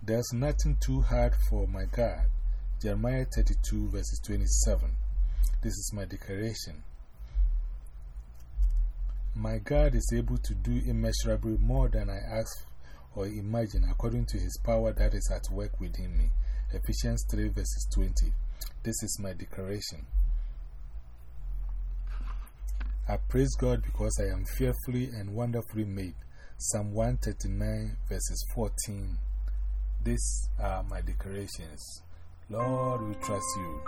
There's nothing too hard for my God. Jeremiah 32 verses 27. This is my declaration. My God is able to do immeasurably more than I ask or imagine according to his power that is at work within me. Ephesians 3 verses 20. This is my declaration. I praise God because I am fearfully and wonderfully made. Psalm 139 verses 14. These are my declarations. Lord, we trust you.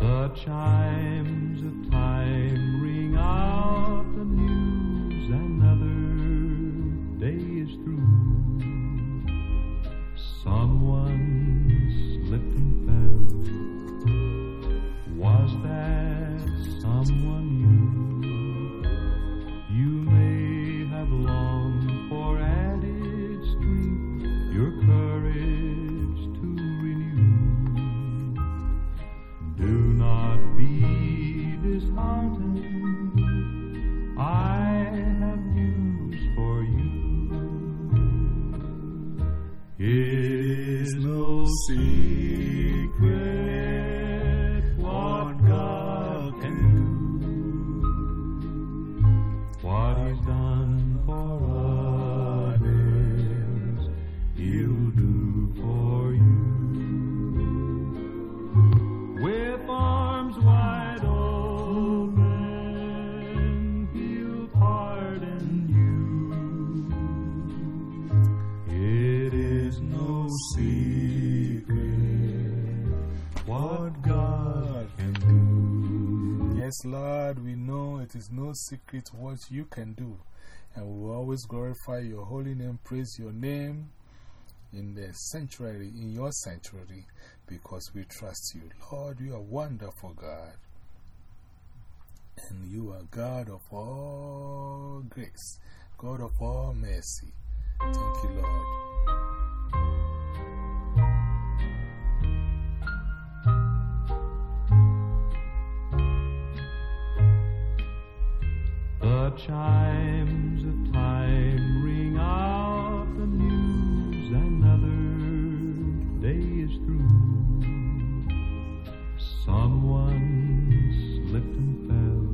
The chimes someone no secret what you can do. And we will always glorify your holy name, praise your name in the sanctuary, in your sanctuary, because we trust you. Lord, you are wonderful, God. And you are God of all grace, God of all mercy. Thank you, Lord. The chimes of time ring out the news another day is through. Someone slipped and fell.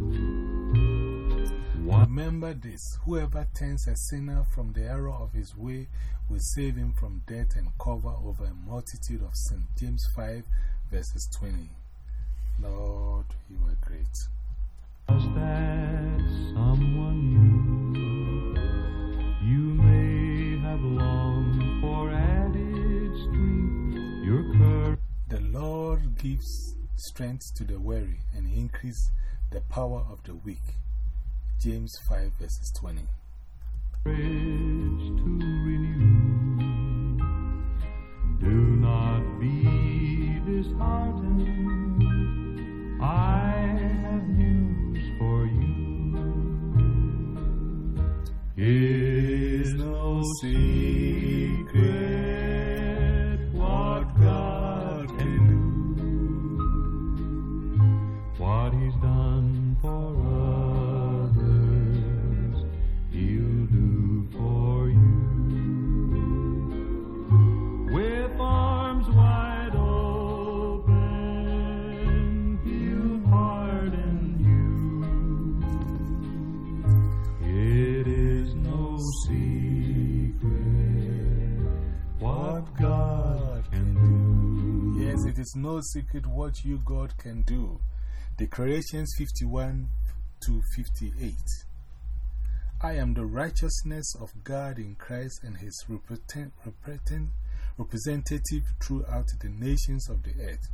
One Remember this whoever turns a sinner from the error of his way will save him from death and cover over a multitude of sin. James 5, verses 20. Lord, you are great. The Lord gives strength to the weary and increase the power of the weak. James 5, verses 20. to renew. Do not be disheartened. I is no secret is no secret what you, God, can do. Declarations 51 to 58. I am the righteousness of God in Christ and his represent, represent, representative throughout the nations of the earth.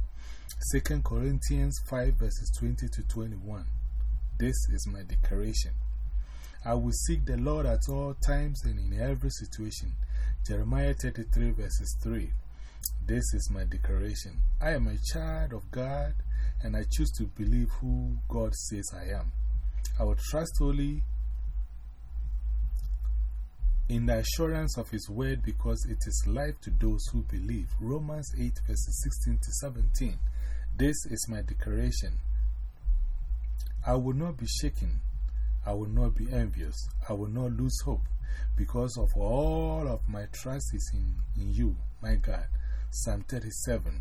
2 Corinthians 5 verses 20 to 21. This is my declaration. I will seek the Lord at all times and in every situation. Jeremiah 33 verses 3. This is my declaration. I am a child of God and I choose to believe who God says I am. I will trust only in the assurance of His word because it is life to those who believe. Romans 8 verses 16 to 17. This is my declaration. I will not be shaken. I will not be envious. I will not lose hope because of all of my trust is in, in you, my God. Psalm 37.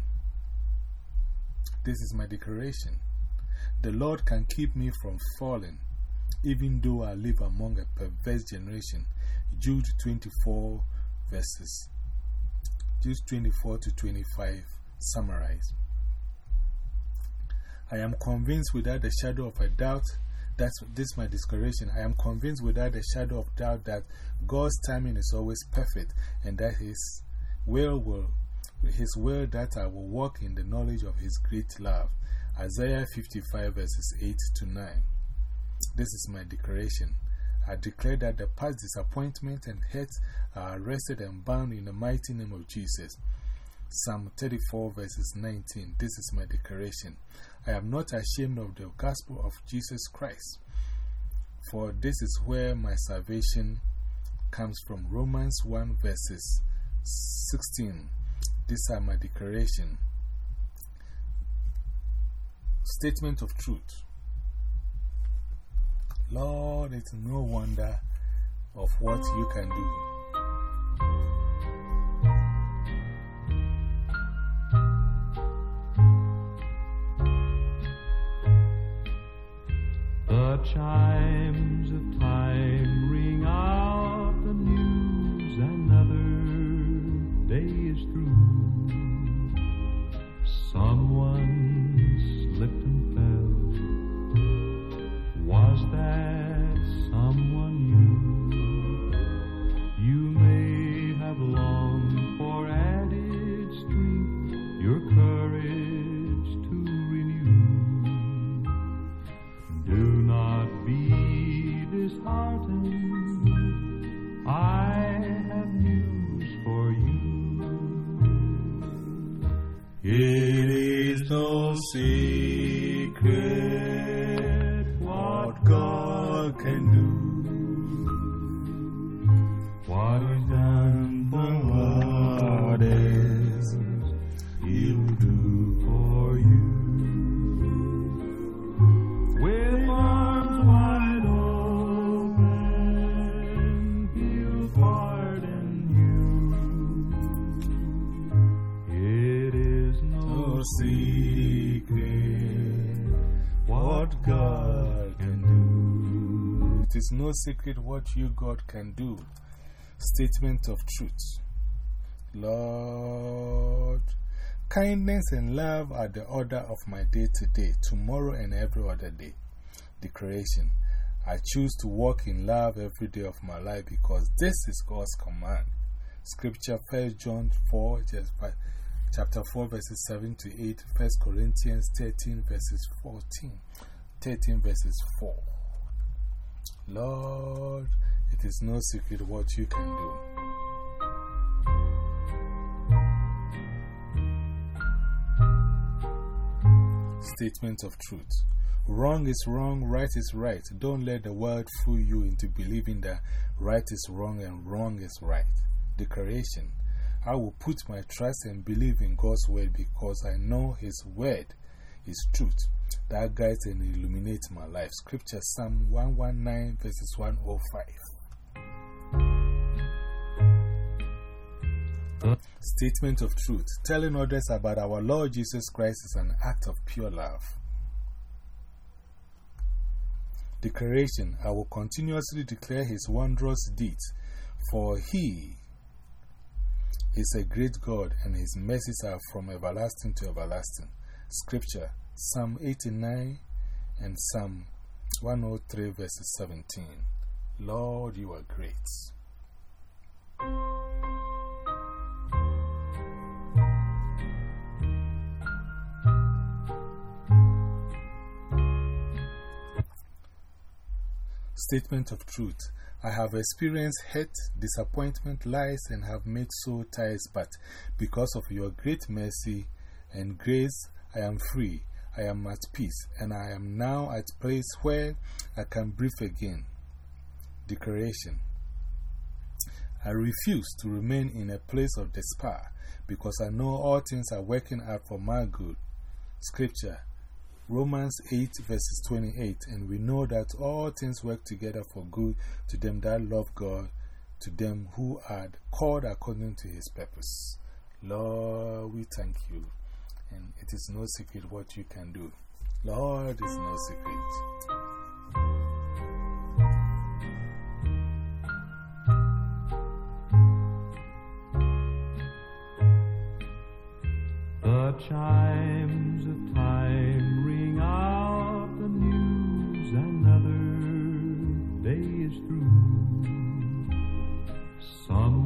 This is my declaration. The Lord can keep me from falling, even though I live among a perverse generation. Jude 24 verses Jude 24 to 25 summarize. I am convinced without the shadow of a doubt that's this is my declaration. I am convinced without a shadow of doubt that God's timing is always perfect and that His will will His will that I will walk in the knowledge of His great love. Isaiah 55 verses 8 to 9. This is my declaration. I declare that the past disappointment and hurt are arrested and bound in the mighty name of Jesus. Psalm 34 verses 19. This is my declaration. I am not ashamed of the gospel of Jesus Christ, for this is where my salvation comes from. Romans 1 verses 16. These are my declaration. Statement of truth. Lord, it's no wonder of what you can do. The chimes of time. Is no secret what you, God, can do. Statement of truth. Lord, kindness and love are the order of my day today, tomorrow, and every other day. Declaration I choose to walk in love every day of my life because this is God's command. Scripture 1 John 4, just five- chapter 4, verses 7 to 8, 1 Corinthians 13, verses 14, 13, verses 4. Lord, it is no secret what you can do. Statement of truth. Wrong is wrong, right is right. Don't let the world fool you into believing that right is wrong and wrong is right. Declaration I will put my trust and believe in God's word because I know His word is truth that guides and illuminates my life. Scripture Psalm 119, verses 105. Statement of truth telling others about our Lord Jesus Christ is an act of pure love. Declaration I will continuously declare His wondrous deeds, for He is a great God and His mercies are from everlasting to everlasting. Scripture Psalm 89 and Psalm 103, verses 17. Lord, you are great. Statement of truth. I have experienced hate, disappointment, lies, and have made soul ties, but because of your great mercy and grace, I am free. I am at peace, and I am now at a place where I can breathe again. Declaration I refuse to remain in a place of despair because I know all things are working out for my good. Scripture Romans 8, verses 28. And we know that all things work together for good to them that love God, to them who are called according to his purpose. Lord, we thank you. And it is no secret what you can do. Lord, it is no secret. The chimes of time ring out the news another day is through. Someone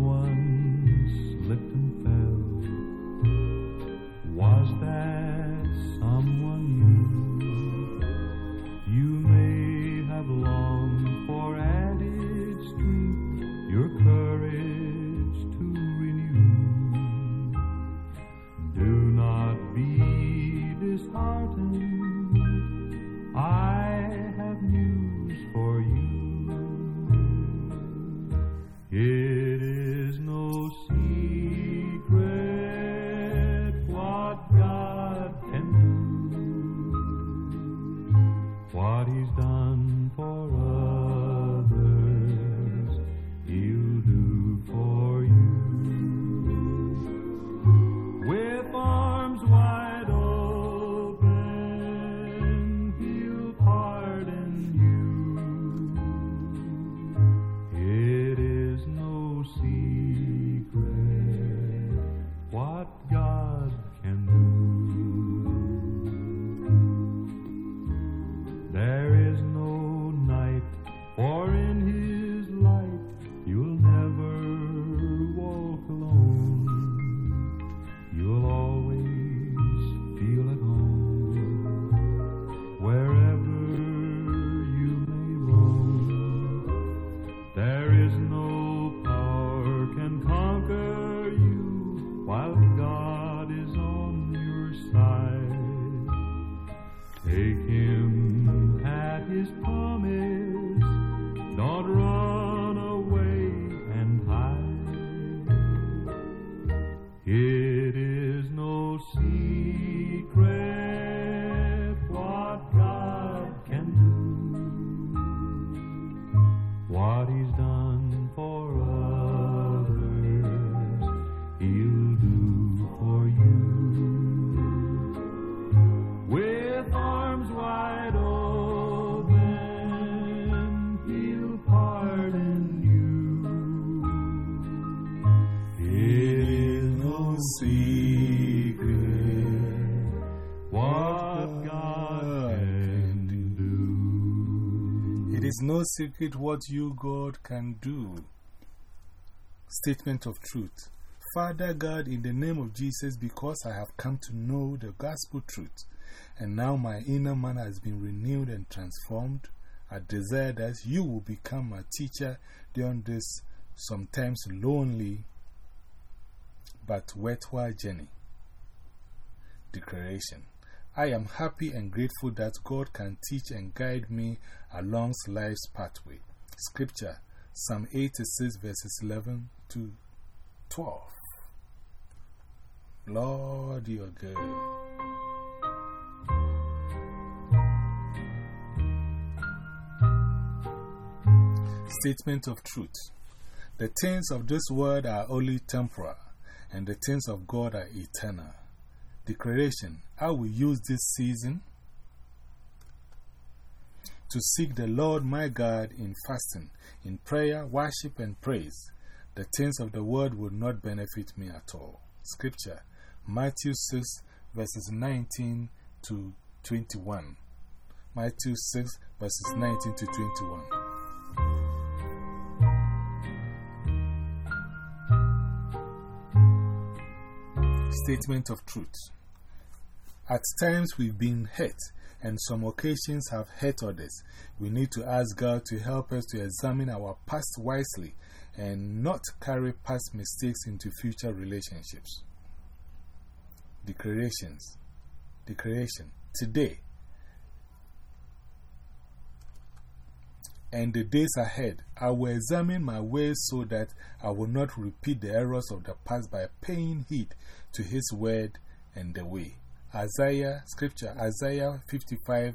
secret what you, God, can do. Statement of truth. Father God, in the name of Jesus, because I have come to know the gospel truth, and now my inner man has been renewed and transformed, I desire that you will become my teacher during this sometimes lonely but worthwhile journey. Declaration. I am happy and grateful that God can teach and guide me along life's pathway. Scripture Psalm 86, verses 11 to 12. Lord, you are good. Statement of truth. The things of this world are only temporal, and the things of God are eternal. Declaration I will use this season to seek the Lord my God in fasting, in prayer, worship, and praise. The things of the world will not benefit me at all. Scripture Matthew 6, verses 19 to 21. Matthew 6, verses 19 to 21. Statement of truth. At times we've been hurt, and some occasions have hurt others. We need to ask God to help us to examine our past wisely and not carry past mistakes into future relationships. Declarations. Declaration. Today and the days ahead, I will examine my ways so that I will not repeat the errors of the past by paying heed to His word and the way. Isaiah, scripture, Isaiah 55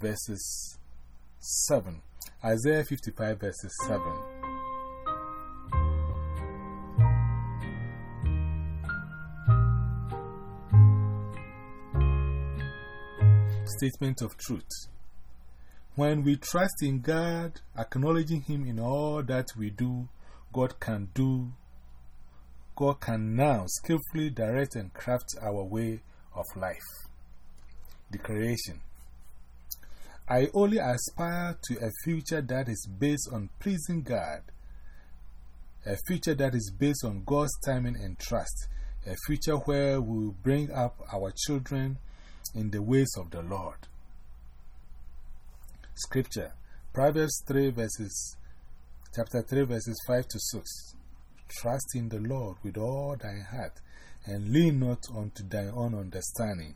verses 7. Isaiah 55 verses 7. Statement of truth. When we trust in God, acknowledging Him in all that we do, God can do, God can now skillfully direct and craft our way of life. Declaration I only aspire to a future that is based on pleasing God, a future that is based on God's timing and trust, a future where we bring up our children in the ways of the Lord. Scripture Proverbs 3 verses, chapter 3 verses 5 to 6. Trust in the Lord with all thy heart and lean not unto thy own understanding.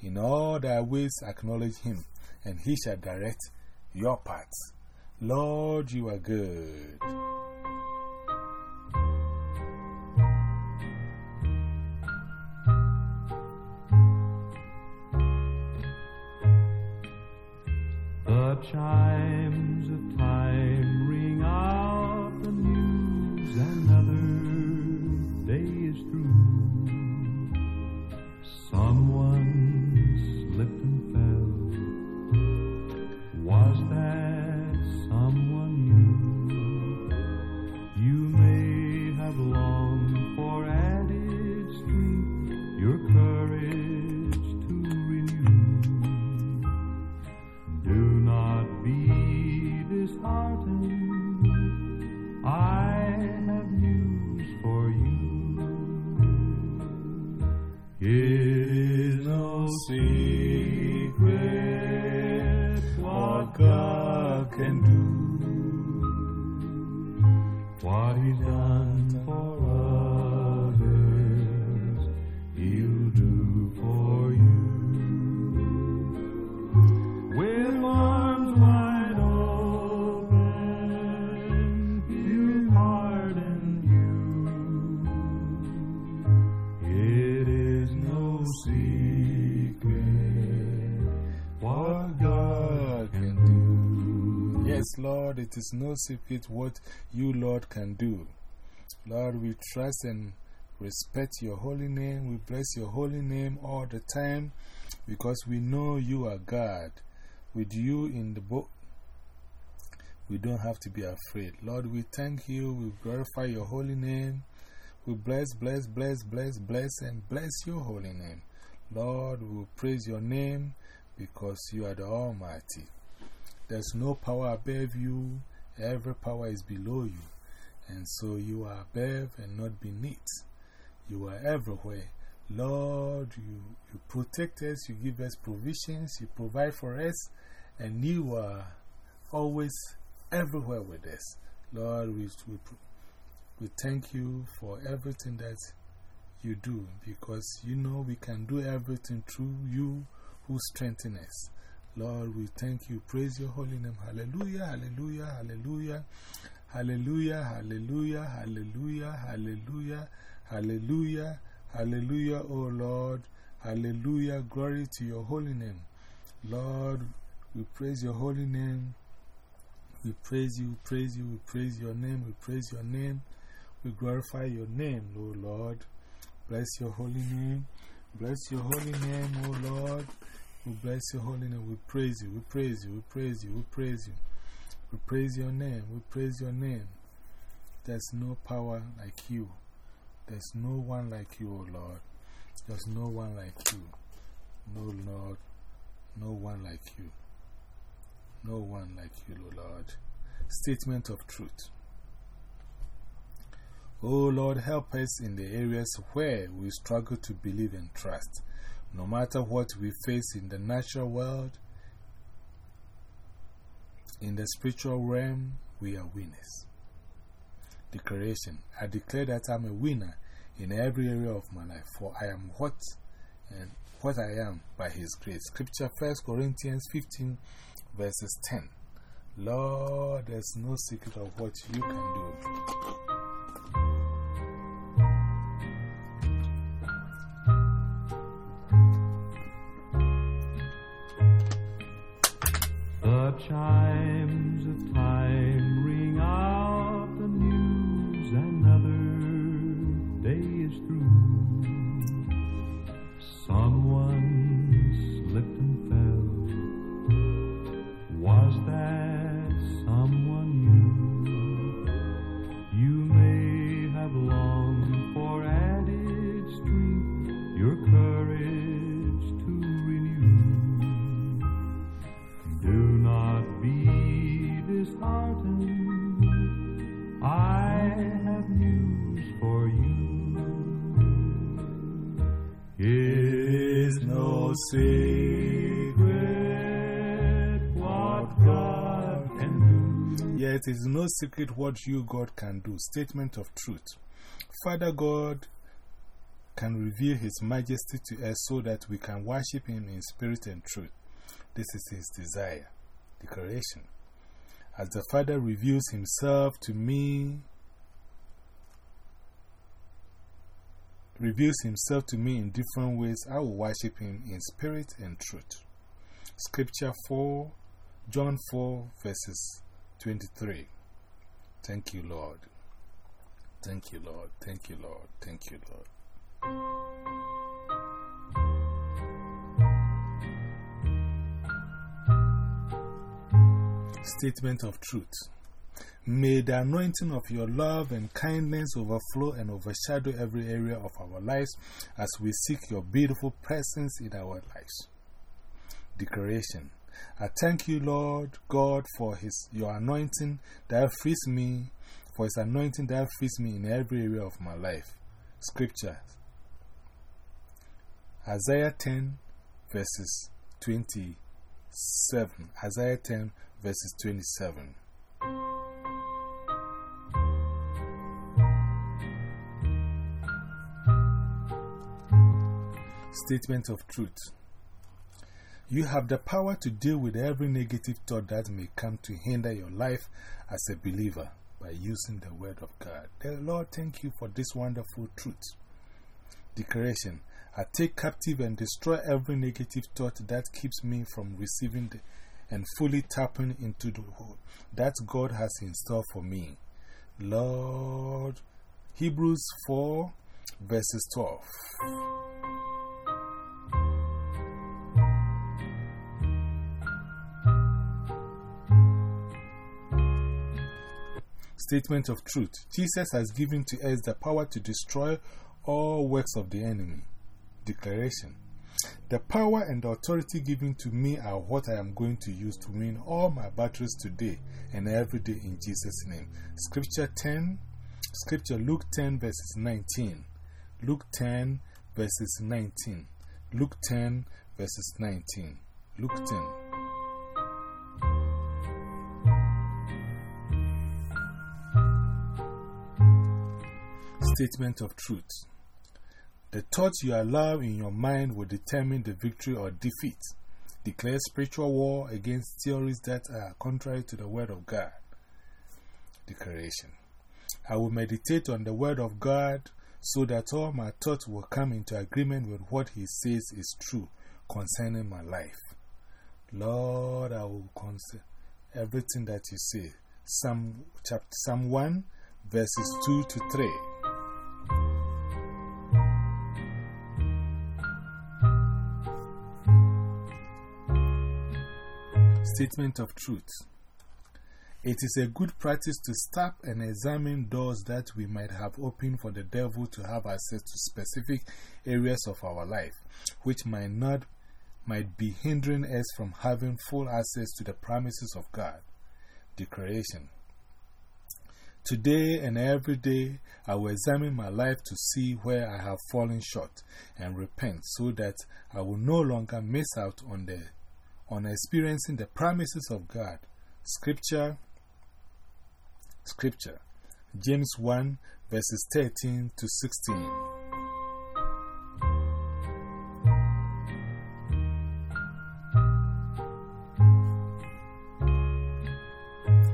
In all thy ways acknowledge him, and he shall direct your paths. Lord, you are good. The chimes see. Is no secret what you, Lord, can do. Lord, we trust and respect your holy name. We bless your holy name all the time because we know you are God. With you in the book, we don't have to be afraid. Lord, we thank you. We glorify your holy name. We bless, bless, bless, bless, bless, and bless your holy name. Lord, we praise your name because you are the Almighty. There's no power above you, every power is below you. And so you are above and not beneath. You are everywhere. Lord, you, you protect us, you give us provisions, you provide for us, and you are always everywhere with us. Lord, we, we, we thank you for everything that you do because you know we can do everything through you who strengthen us. Lord, we thank you. Praise your holy name. Hallelujah, hallelujah, hallelujah, hallelujah, hallelujah, hallelujah, hallelujah, hallelujah, hallelujah, oh Lord. Hallelujah, glory to your holy name. Lord, we praise your holy name. We praise you, praise you, we praise your name, we praise your name. We glorify your name, oh Lord. Bless your holy name. Bless your holy name, oh Lord. We bless your holy name. We praise you. We praise you. We praise you. We praise you. We praise your name. We praise your name. There's no power like you. There's no one like you, O Lord. There's no one like you. No, Lord. No one like you. No one like you, O Lord. Statement of truth. Oh Lord, help us in the areas where we struggle to believe and trust. No matter what we face in the natural world, in the spiritual realm, we are winners. Declaration I declare that I'm a winner in every area of my life, for I am what and what I am by His grace. Scripture 1 Corinthians 15, verses 10. Lord, there's no secret of what you can do. The chimes of time ring out the news, another day is through. Someone slipped is no secret what you, God, can do. Statement of truth. Father God can reveal His majesty to us so that we can worship Him in spirit and truth. This is His desire. Declaration. As the Father reveals Himself to me, reveals Himself to me in different ways, I will worship Him in spirit and truth. Scripture 4, John 4, verses 23. Thank you, Lord. Thank you, Lord. Thank you, Lord. Thank you, Lord. Statement of truth. May the anointing of your love and kindness overflow and overshadow every area of our lives as we seek your beautiful presence in our lives. Declaration I thank you, Lord God, for his, your anointing that frees me, for his anointing that frees me in every area of my life. Scripture Isaiah 10, verses 27. Isaiah 10, verses 27. Statement of Truth you have the power to deal with every negative thought that may come to hinder your life as a believer by using the Word of God. The Lord, thank you for this wonderful truth. Declaration I take captive and destroy every negative thought that keeps me from receiving the, and fully tapping into the that God has in store for me. Lord, Hebrews 4 verses 12. Statement of truth Jesus has given to us the power to destroy all works of the enemy. Declaration The power and authority given to me are what I am going to use to win all my battles today and every day in Jesus' name. Scripture 10, Scripture Luke 10, verses 19. Luke 10, verses 19. Luke 10, verses 19. Luke 10. Statement of truth. The thoughts you allow in your mind will determine the victory or defeat. Declare spiritual war against theories that are contrary to the Word of God. Declaration. I will meditate on the Word of God so that all my thoughts will come into agreement with what He says is true concerning my life. Lord, I will consider everything that you say. Psalm, chapter, Psalm 1, verses 2 to 3. Statement of truth. It is a good practice to stop and examine doors that we might have opened for the devil to have access to specific areas of our life, which might not might be hindering us from having full access to the promises of God. Declaration Today and every day, I will examine my life to see where I have fallen short and repent so that I will no longer miss out on, the, on experiencing the promises of God. Scripture Scripture James 1 verses 13 to 16.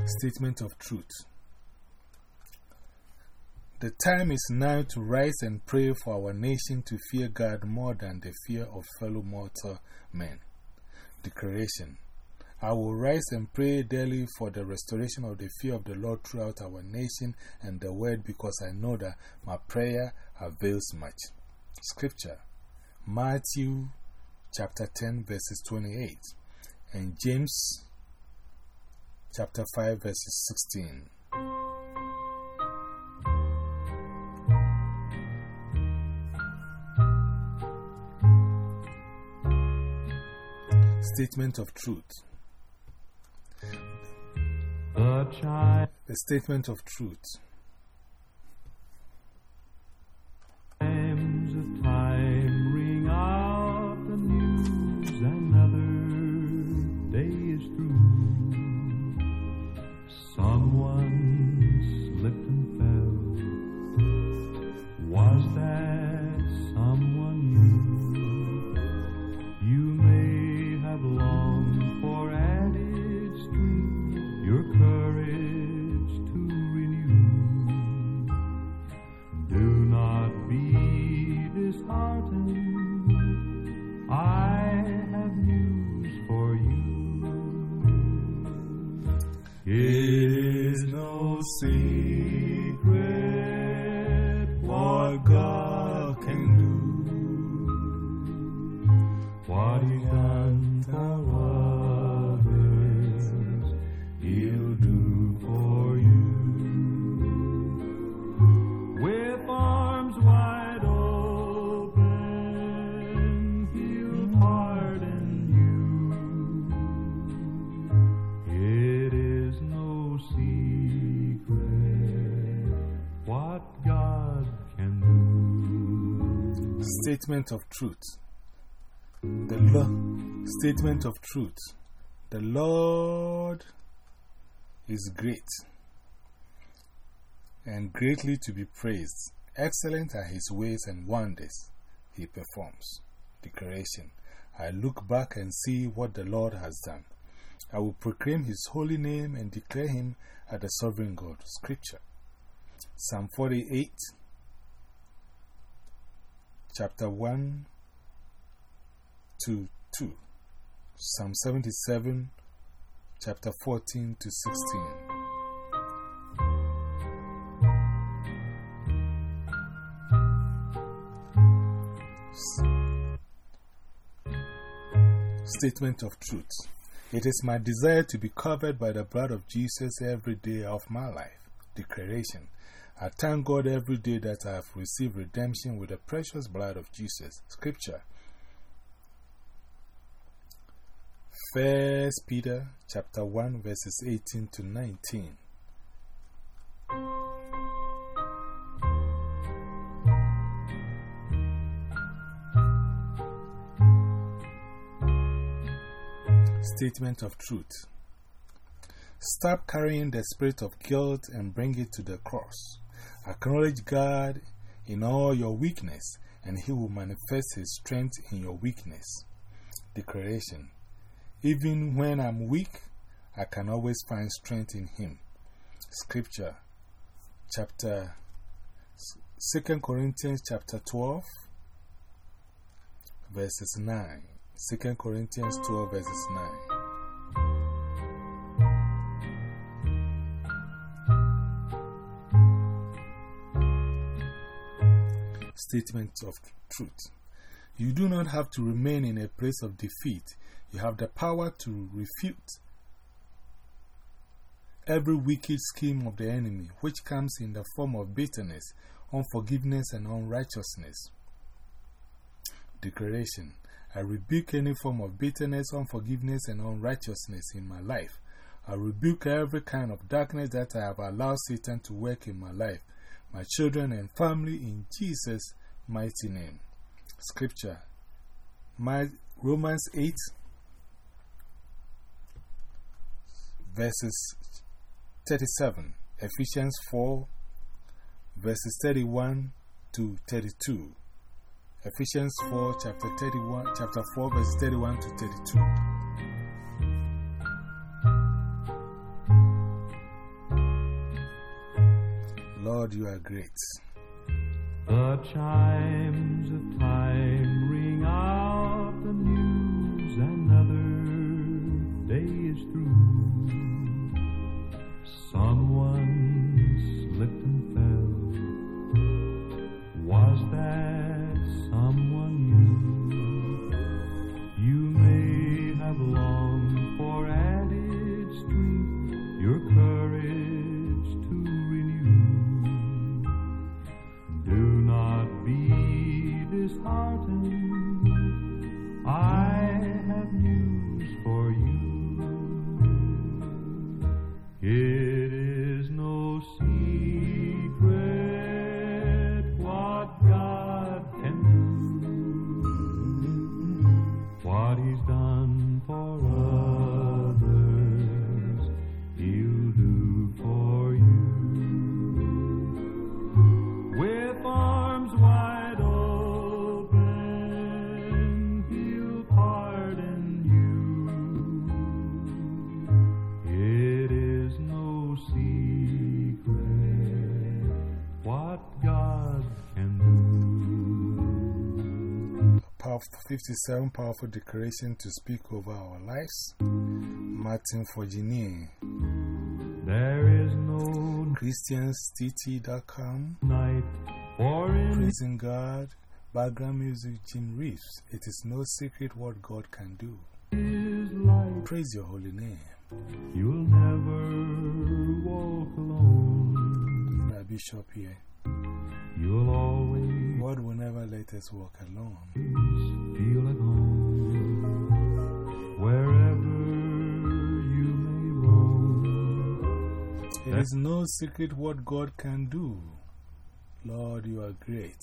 Statement of Truth The time is now to rise and pray for our nation to fear God more than the fear of fellow mortal men. Declaration I will rise and pray daily for the restoration of the fear of the Lord throughout our nation and the world because I know that my prayer avails much. Scripture Matthew chapter 10, verses 28, and James chapter 5, verses 16. Statement of Truth. The Statement of Truth no secret Statement of Truth The Lo Statement of Truth The Lord is great and greatly to be praised. Excellent are his ways and wonders he performs. Declaration I look back and see what the Lord has done. I will proclaim His holy name and declare Him as the sovereign God. Scripture Psalm 48, chapter 1 to 2. Psalm 77, chapter 14 to 16. Statement of Truth It is my desire to be covered by the blood of Jesus every day of my life. Declaration I thank God every day that I have received redemption with the precious blood of Jesus. Scripture 1 Peter chapter 1 verses 18 to 19. Statement of Truth Stop carrying the spirit of guilt and bring it to the cross. Acknowledge God in all your weakness, and He will manifest His strength in your weakness. Declaration Even when I'm weak, I can always find strength in Him. Scripture, chapter 2 Corinthians chapter 12, verses 9. 2 Corinthians 12, verses 9. Statement of truth. You do not have to remain in a place of defeat. You have the power to refute every wicked scheme of the enemy, which comes in the form of bitterness, unforgiveness, and unrighteousness. Declaration I rebuke any form of bitterness, unforgiveness, and unrighteousness in my life. I rebuke every kind of darkness that I have allowed Satan to work in my life, my children, and family in Jesus' mighty name. Scripture my, Romans 8, verses 37, Ephesians 4, verses 31 to 32. Ephesians 4, chapter 31, chapter 4, verse 31 to 32. Lord, you are great. The chimes of time ring out the news another day is through. 57 powerful declarations to speak over our lives. Martin Forginier, There is no ChristiansTT.com, night for in Praising God, background music, Jim Reeves. It is no secret what God can do. Praise your holy name. You'll never walk alone. Here. You'll always never let us walk alone. feel at home wherever you may roam. It is no secret what God can do. Lord, you are great.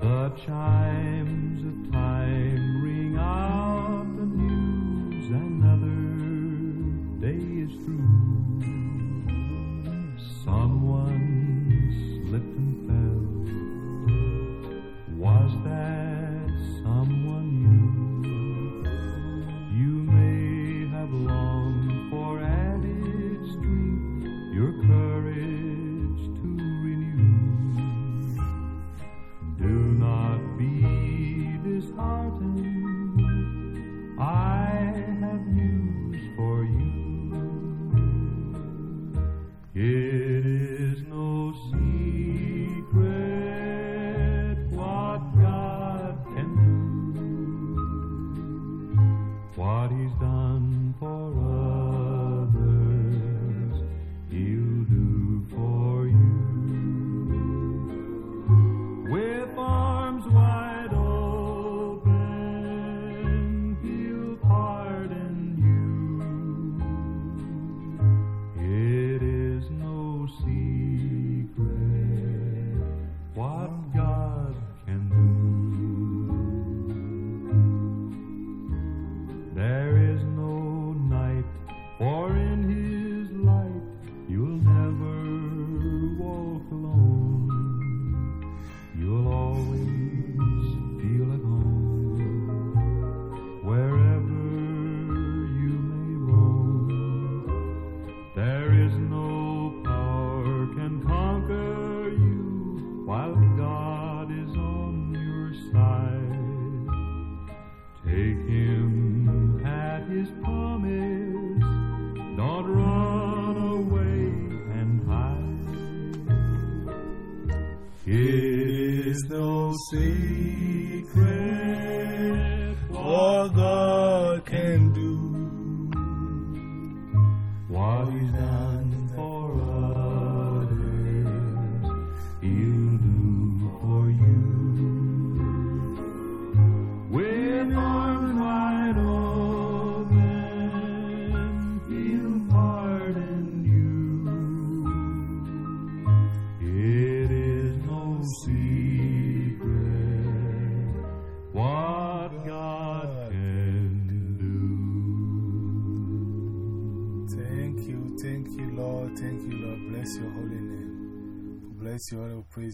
The chimes of time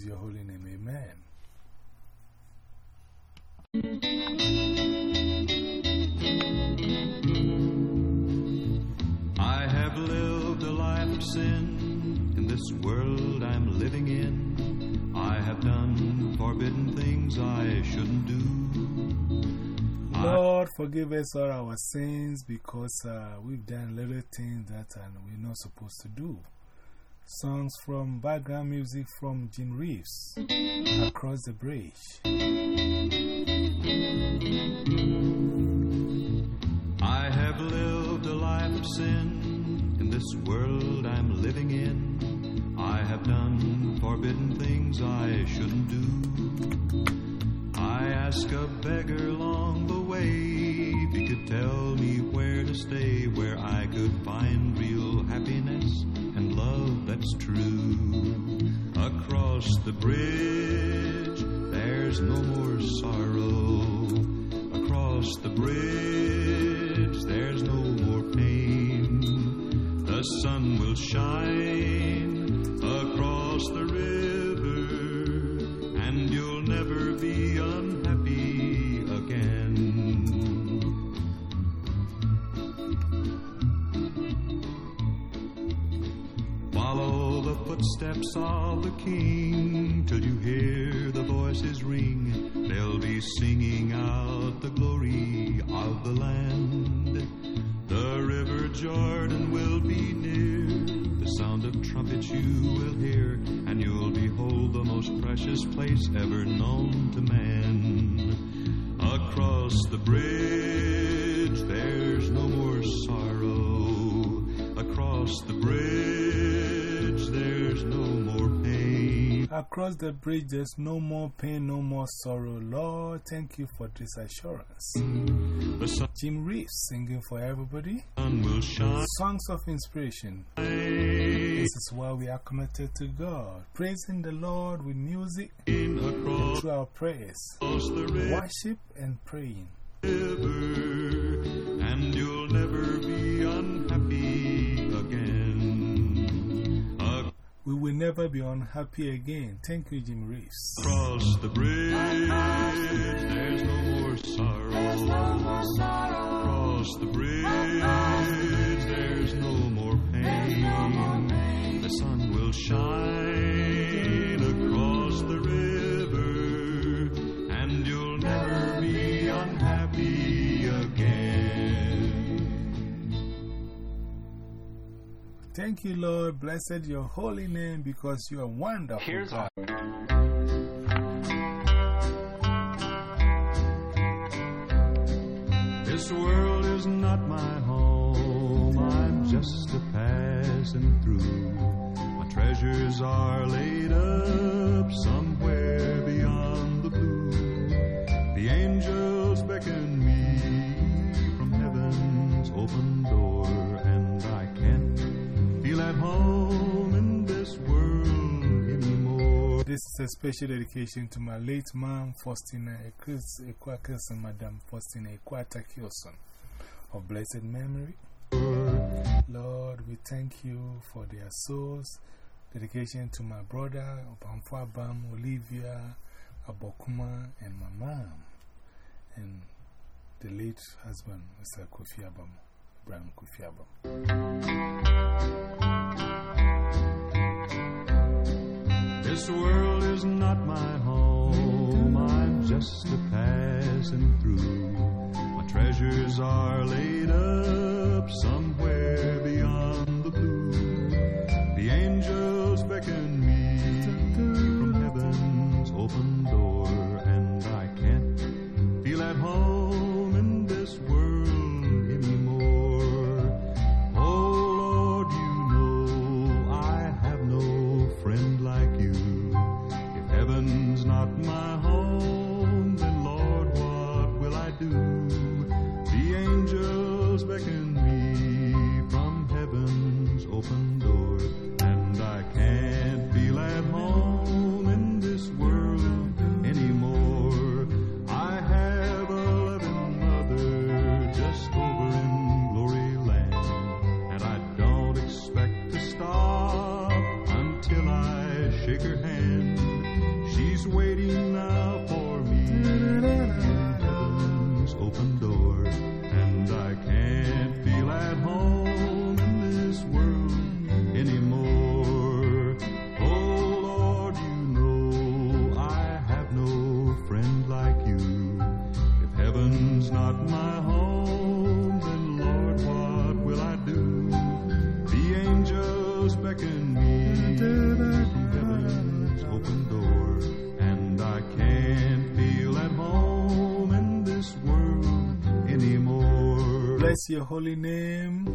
praise your holy name. Amen. I have lived a life of sin in this world I'm living in. I have done forbidden things I shouldn't do. Lord, forgive us all our sins because uh, we've done little things that uh, we're not supposed to do. Songs from background music from Jim Reeves, Across the Bridge. I have lived a life of sin in this world I'm living in. I have done forbidden things I shouldn't do. I asked a beggar along the way if he could tell me where to stay, where I could find real happiness love that's true. Across the bridge, there's no more sorrow. Across the bridge, there's no more pain. The sun will shine across the river, King till you hear the voices ring. They'll be singing out the glory of the land. The river Jordan will be near. The sound of trumpets you will hear, and you'll behold the most precious place ever known to man. Across the bridge, there's no more pain, no more sorrow. Lord, thank you for this assurance. Jim Reeves singing for everybody. Songs of inspiration. This is why we are connected to God. Praising the Lord with music through our prayers, worship, and praying. We will never be unhappy again. Thank you, Jim Reeves. Across the bridge, there's no more sorrow. Across the bridge, there's no more pain. The sun will shine across the river, Thank you, Lord. Blessed your holy name because you are wonderful. Here's God. This world is not my home, I'm just a passing through. My treasures are laid up somewhere beyond the blue. The angels beckon me from heaven's open door, and I home in this world anymore. This is a special dedication to my late mom, Faustina Equakis, and Madame Faustina Equata Kilson of blessed memory. Lord, we thank you for their souls. Dedication to my brother, Opamfo Abam, Olivia, Abokuma, and my mom, and the late husband, Mr. Kofi Abam, Brian Kofi Abam. This world is not my home, I'm just a passing through. My treasures are laid up somewhere beyond the blue. The angels beckon me from heaven's open door, and I can't feel at home Bless your holy name.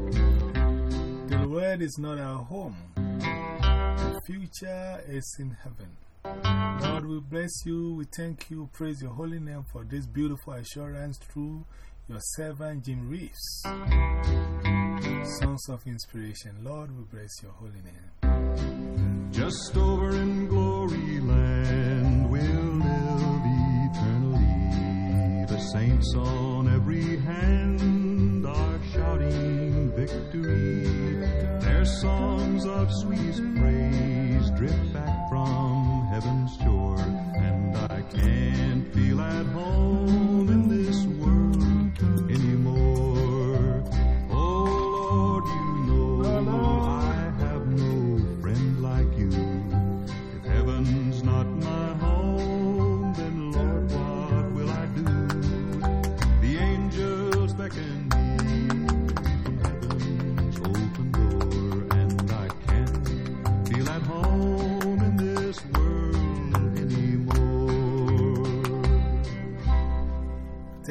The word is not our home, the future is in heaven. Lord, we bless you, we thank you, praise your holy name for this beautiful assurance through your servant Jim Reeves. Songs of inspiration. Lord, we bless your holy name. Just over in glory land we'll live eternally. The saints on every hand are shouting victory. Their songs of sweetest praise drift back from heaven's shore. And I can't feel at home in this world anymore.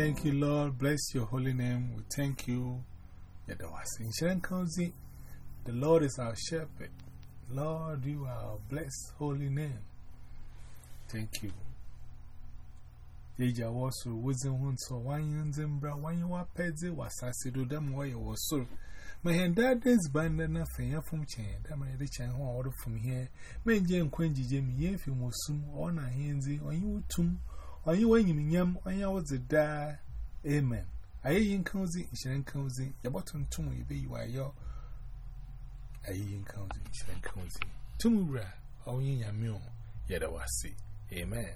Thank you, Lord. Bless your holy name. We thank you. The Lord is our shepherd. Lord, you are our blessed holy name. Thank you. Deja was wasn't one so one years in bra one you are pedzi was sassido them why you was so. My hand that is band and nothing from chain. That my rich and order from here. May Jane Quenji Jimmy, if you soon on a handsy on you tomb. On you when you yam, on you was a die. Amen. I ain't cozy, Sharon cozy, your bottom tomb will be you are your. I ain't cozy, Sharon cozy. Tumura, in your meal, yet I was see. Amen.